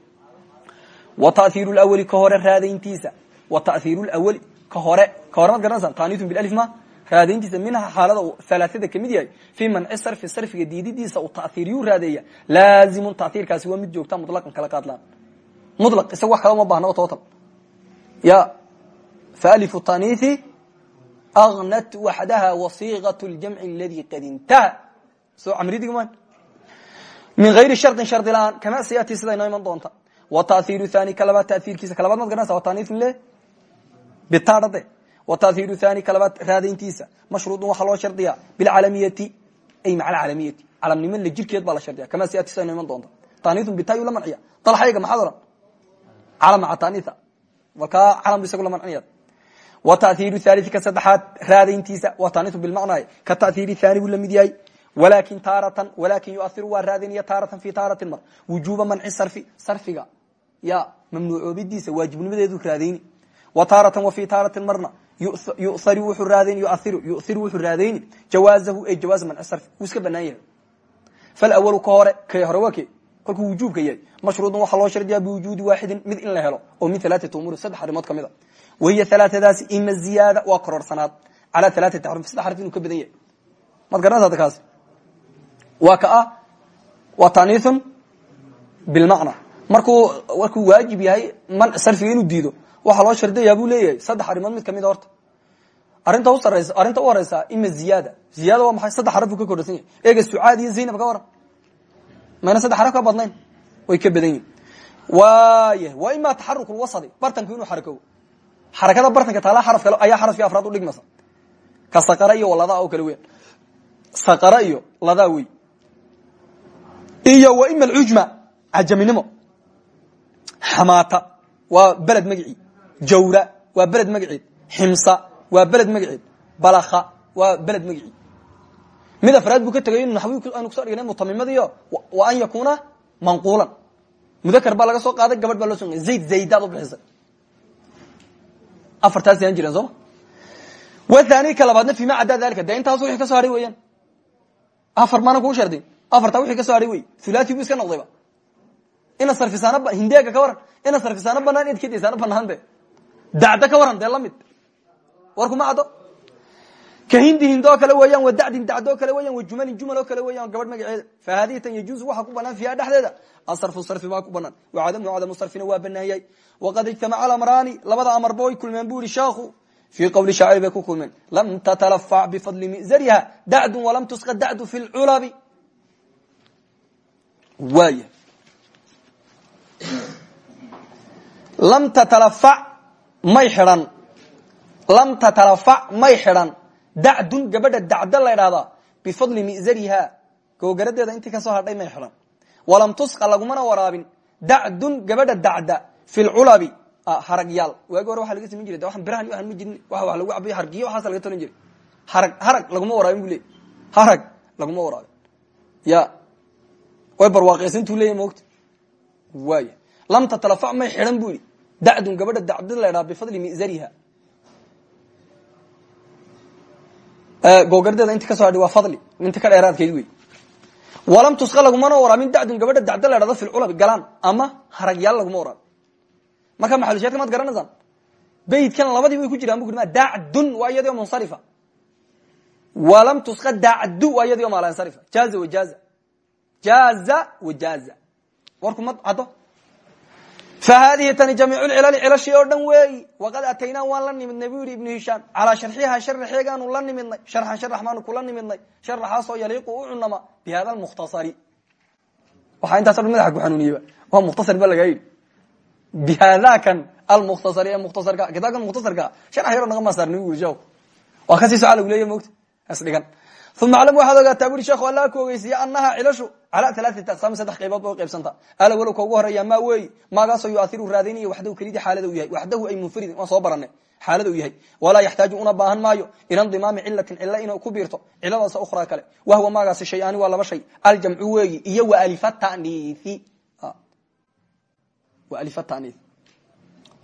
wa tahiiru lawali ka hore raadayntiisa. Wa tahiiru lawali ka hore ka hore maad garanaysaa taniisun bilif ma raadayntiisa minha xaalada uu alaaada ka mid yahay fii manci sarfi sarfiga diididiisa uu tahiiriyuu raadeeya laazimun tahiirkaasi waa mid joogta mutlaqan kala qaadlaan. Mulaq isaga wax kala uma baahna total ya faalifu taniihi agnat waxdaha wasiiqat ljamci aladi qad intaha soo camridigma min ayri shardin shardi la'aan kama sayati sida inoo iman doonta wa tahiiru thani ka labaad tahiirkiisa ka labaad maad garanaysa wa taniifun le bitadhade wa tahiiru thani ka labaad raadayntiisa mashruudun waxaa loo shardiyaa bilcalamiyati ay maca alcalamiyati calamnimo la jirkeed baa la shardiya kama sayati sida inoo iman doonta taniifun bitayu la manciya dalxayga maxaad oran calam maca taniitha walkaa calam isagu la mancinaya wa tahiiru thalii ka saddexaad raadayntiisa wa taniiu bilmacnay ka tahiiri thani buu la mid yahay walakin taaratan walakin yuairu waa raadinaya taaratan fi taaratin mar wujuba manci sarfi sarfiga ya mamnuucoobidiisa waajibnimadeedu raadayni wa taaratan wa fi taaratin marna yuir wuxuu raadayn yuairu yuiru wuxuu raadayni jawaazahu ay jawaaz manci sarfi wuu iska banaan yahay falwalu ka hore kay hore waa ke kolkuu wujuubka yahay mashruudun waxaa loo shardiyaa biwujuudi waaxidin mid in la helo oo min alaaati umuuri saddex arrimood ka mid a wahiya alaaadaasi ima ziyaada waa kororsanaad calaa alaaati aruf saddex arif inuu ka badan yahay maad garanaysa kaas waa ka ah waa taniithun bilmacna markuu markuu waajib yahay manc sarfiga inuu diido waxaa loo shardiyaa buu leeyahay saddex arrimood mid ka mid horta arinta usareysa arrinta u horeysa ima ziyaada ziyaada waa maxay saddex araf buu ka kororsan yahay eega sucaad iyo zaynab ka waran mayna saddex araf ka badnayn way ka badan yihiin waaya wa ima taxaruk lwasadi bartanku inuu xarakowo xarakada bartanka taala xaraf kale ayaa xarafkii afraad udhigmaysa ka saqara iyo ladaa oo kale weyan saqara iyo ladaa wey iyo wa ima alcujma cajaminimo xamaata waa beled magicii. Jawra waa beled magaceed ximsa waa beled magaceed balakha waa beled magicii. Mid afraad buu ka tegay inu naxwi aynu kuso dhignay mutamimadiyo wa an yakuna manquulan. Mudakar baa laga soo qaaday gabadh baa loo so zayd zaydaad u bixisay afartaas yaan jireen sooma wathani ka labaadna fima caddaa dalika dee intaas wixii ka soo hadhay weeyaan. Afar maana kuu shardin afartaa wixii ka soo hadhay wey thulathi buu iska noqdayba ina sarfisaano hindeega ka waran ina sarfisaano banaan id kidaysaano banaan de dacdo ka waran dee la mid warkuma caddo ka hindi hindoo kale weeyaan wa dacdin dacdoo kale weyan wa jumalin jumal oo kale weyan gabadh magaceeda. Fa hadihi tan yajuuzu waxaa ku banaan fiiha dhexdeeda. Asarfu sarfi baa ku banaan. Wacadamu cadamu sarfina waa banaanyay waqad ijtamaca alamraani labada amarba way kulmeen bu yihi sheekhu fii qowli shaacir bay ku kulmeen. Lam tatalafac bifadli mizariha. Dacdun walam tusqa dacdu fi lculabi waaya lam tatalafac may xidhan lam tatalafac may xidhan dacdun gabadha dacdo la ydhahdaa bifadli mizariha googaradeeda intii ka soo hadhay may xidhan. Walam tusqa lagumana waraabin dacdun gabadha dacda fi lculabi haragyaal waagi hore laga samayn jira waan birahan waan ma jirin lagu cabiy hargiyo waxaas laga tolan jiray. Harag harag laguma waraabin bu harag laguma waraabin. Ya. Way barwaaqeysantuu leeya moogta waaya lam tatalafac may xidhan bu yihi dacdun gabadha dacda la ydhaha bifadli mizariha googardeeda inti ka soo hadhay waa fadli inti ka dheeraadkeed wey walam tusqa lagumana waraabin dacdun gabadha dacdo la dhahdo fi lculabi galaan ama haragyaal laguma waraabin marka maxalusheedka maad garanaysaan beydkan labadii way ku jiraan bu ku dacdun waa munsarifa. Walam tusqa dacdu waa iyadii o maalansarifa jaaza wajaaza jaaza. Wajaaza warku ma fa hadihi tani jamiic lcilali cilashii oo dhan weeyi waqad ataynaa waan la nimidnay bu yihi ibnu hishaam calaa sharxiha sharaxeegaanu la nimidnay sharxan sharax baanu kula nimidnay sharaxaasoo yaliiqu u cunama bi hada mukhtasari waxaa intaas o dhan madaxa ku xanuuniyeba waa mukhtasar ba lagaa yidhi bi hadakan almukhtasari ee mukhtasarka kitaabkan mukhtasarka sharax yaro naga sheekhu waa ka sii soca lagu leeya mogta is dhigan uma aclam waxaad ogaataa buri sheekhu alla ku ogeysiiye anaha cilashu calaa alaaati aqsaami saddex qaybood ba qaybsanta alawalow ka ugu horreeya ma weeyi maagaasoo yuairu raadinaya waxdahu kelidii xaalada u yahay waxdahu ay munfaridin waan soo baranay xaalada u yahay walaa yaxtaaju una baahan maayo ila ndimaami cilatin cilo inay ku biirto ciladaas ukhraa kale wahwa maagaasi shayaani waa laba shay aljamcu weeyi iyo wa alifataniii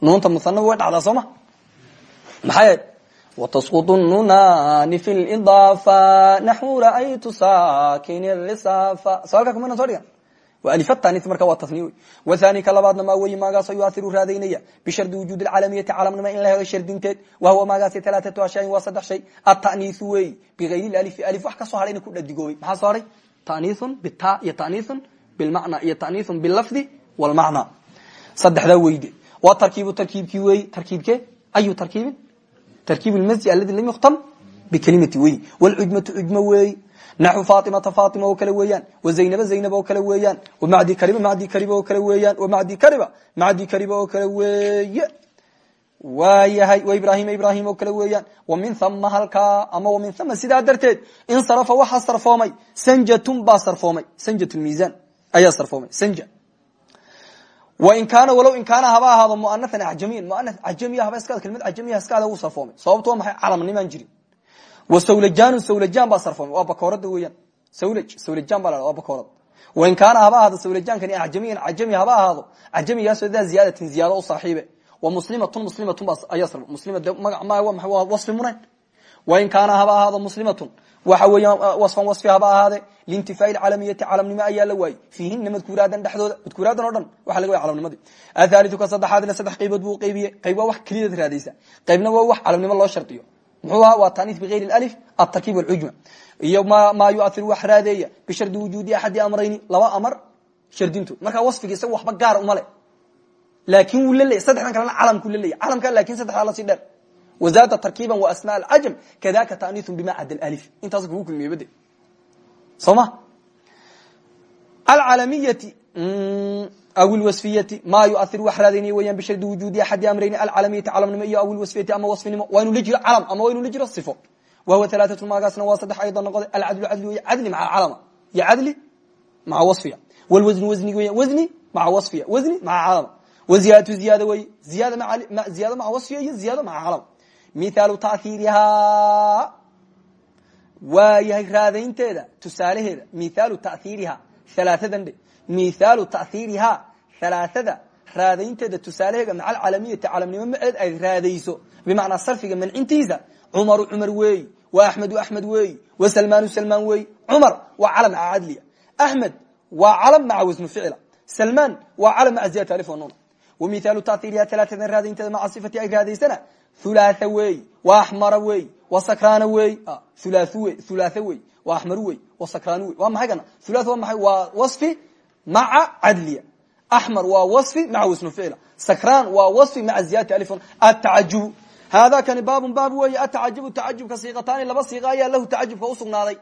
nuunta musanaba way dhacdaa soo ma maxay وتسقط النunani في الضافة نحو رأytu sakin لصافة saalka kumana so dhigan waa alifatani marka waa taniy wathani ka labaadna maa weyi maagaasoo yuahiru raadaynaya bishardi wujuudi calamiyati calamnimo in la helo shardinteed wahuwa maagaasi alaaatu ashayin waa saddex shay ataniiu weyi bigayri alif alif wax kasoo hadhayna ku dhadigoobay maxaa soo hadhay taniiun bita iyo taniiun bilmacna iyo taniiun bilafdi walmacna saddexdaa weyde waa tarkiibu tarkiibkii weyi tarkiibke ayu tarkiibin tarkiib lmasji aladi lam yukhtam bikalimati weyi wlcujmatu cujmo weyi naxu faatimata faatima oo kale weeyaan wazaynaba zaynab oo kale weeyaan wamacdi kariba macdi kariba oo kale weeyaan wamacdi kariba macdi kariba oo kale weeye waayahay waibrahima ibrahim oo kale weeyaan wamin hama halkaa ama wamin hama sidaa darteed insarafa waxaa sarfoomay sanjatun baa sarfoomay sanjat miisaan ayaa sarfoomay sanja wain kaana walow in kaana haba ahaado muanaan ajamiyan muana ajamiya haba iska kelmad ajamiya iskaada wuu sarfoomay sababto waa maxay calamnimaan jirin. Wa sawlajanu sawlajan baa sarfoomay waa bakoorada weeyaan. Sawlaj sawlajan baa la waa bakoorad. Wain kaana haba ahaado sawlajaankani ajamiyan ajami haba ahaado ajamigaasoo daa ziyaadatin ziyaado u saaxiibe wa muslimatun muslimatun baa ayaa sarfo. Muslima de magac ma waa maxay? Waa wasfi munayn. Wain kaana haba ahaado muslimatun waxa weeyaan wasfan wasfi haba ahaade. Lintifaa calamiyati calamnimo ayaa la waayey. Fiihina madkuuraadan dhexdooda madkuuraadan o dhan waxa laga waya calamnimadii athaliu ka saddexaadna saddex qaybood buu qaybiyey qayb waa wax keliyaad raadaysa qaybna waa wax calamnimo loo shardiyo. Muxuu ahaa waa taniis bigayri alif atarkiib walcujma iyo maa yuahiru wax raadeeya. Bishardi wujuudi axadi amrayni laba amar shardintood markaa wasfiga isaga waxba gaar uma le laakin wuu la leeyay saddexdan kalena calamkuu la leeyay calamka laakiin saddexdaa la sii dheer wazaada tarkiiba waasma alcajam kadaka taniiu bima cada alif intaas kugu kulmiye bade soo ma alcalamiyati aw lwasfiyati ma yuahiru wax raadaynaya weyaan bishardi wujuudi axadi amrayni alcalamiyati calamnimo iyo aw lwasfiyati ama wasfinimo waa inuu la jiro calam ama waa inuu la jiro sifo wahuwa alaaatu maagaasna waa saddex aydan noqode alcadlu cadli wey cadli maca calama iyo cadli maca wasfiya wlwasnu wasni weya wasni maca wasfiya wasni maca calama waziyaadatu ziyaada wey ziyada ziyada maca wasfiya iyo ziyada maca calama mithaalu tahiirihaa waa yahay raadaynteeda tusaalaheeda mithaalu tahiiriha halaahadan dhe mithaalu tahiirihaa halaathada raadaynteeda tusaalaheega maca alcalamiyati calamnimo maceed ay raadayso. Bimacnaa sarfiga mancintiisa cumaru cumar weeyi wa axmedu axmed weeyi wa salmaanu salmaan weeyi cumar waa calam maca cadliya axmed waa calam maca wasnu ficila. Salmaan waa calam maca ziyadati alif wanun wa mithaalu tahiiriha halaahadan raadaynteeda maca hulaa wey wa axmara wey wasakrana wey. Ah, ula ula wey wa amaru wey wasakran wey wa maay kana? Ula wa maay waa wafi maca cadliya. Axmar waa wafi maca wasnu ficla sakran waa wafi maca ziyadati alifon atacajubu hada kani baabun baab weeye atacajubu tacajubka siiqataani laba siiqa ayaa lahu tacajubka usugnaaday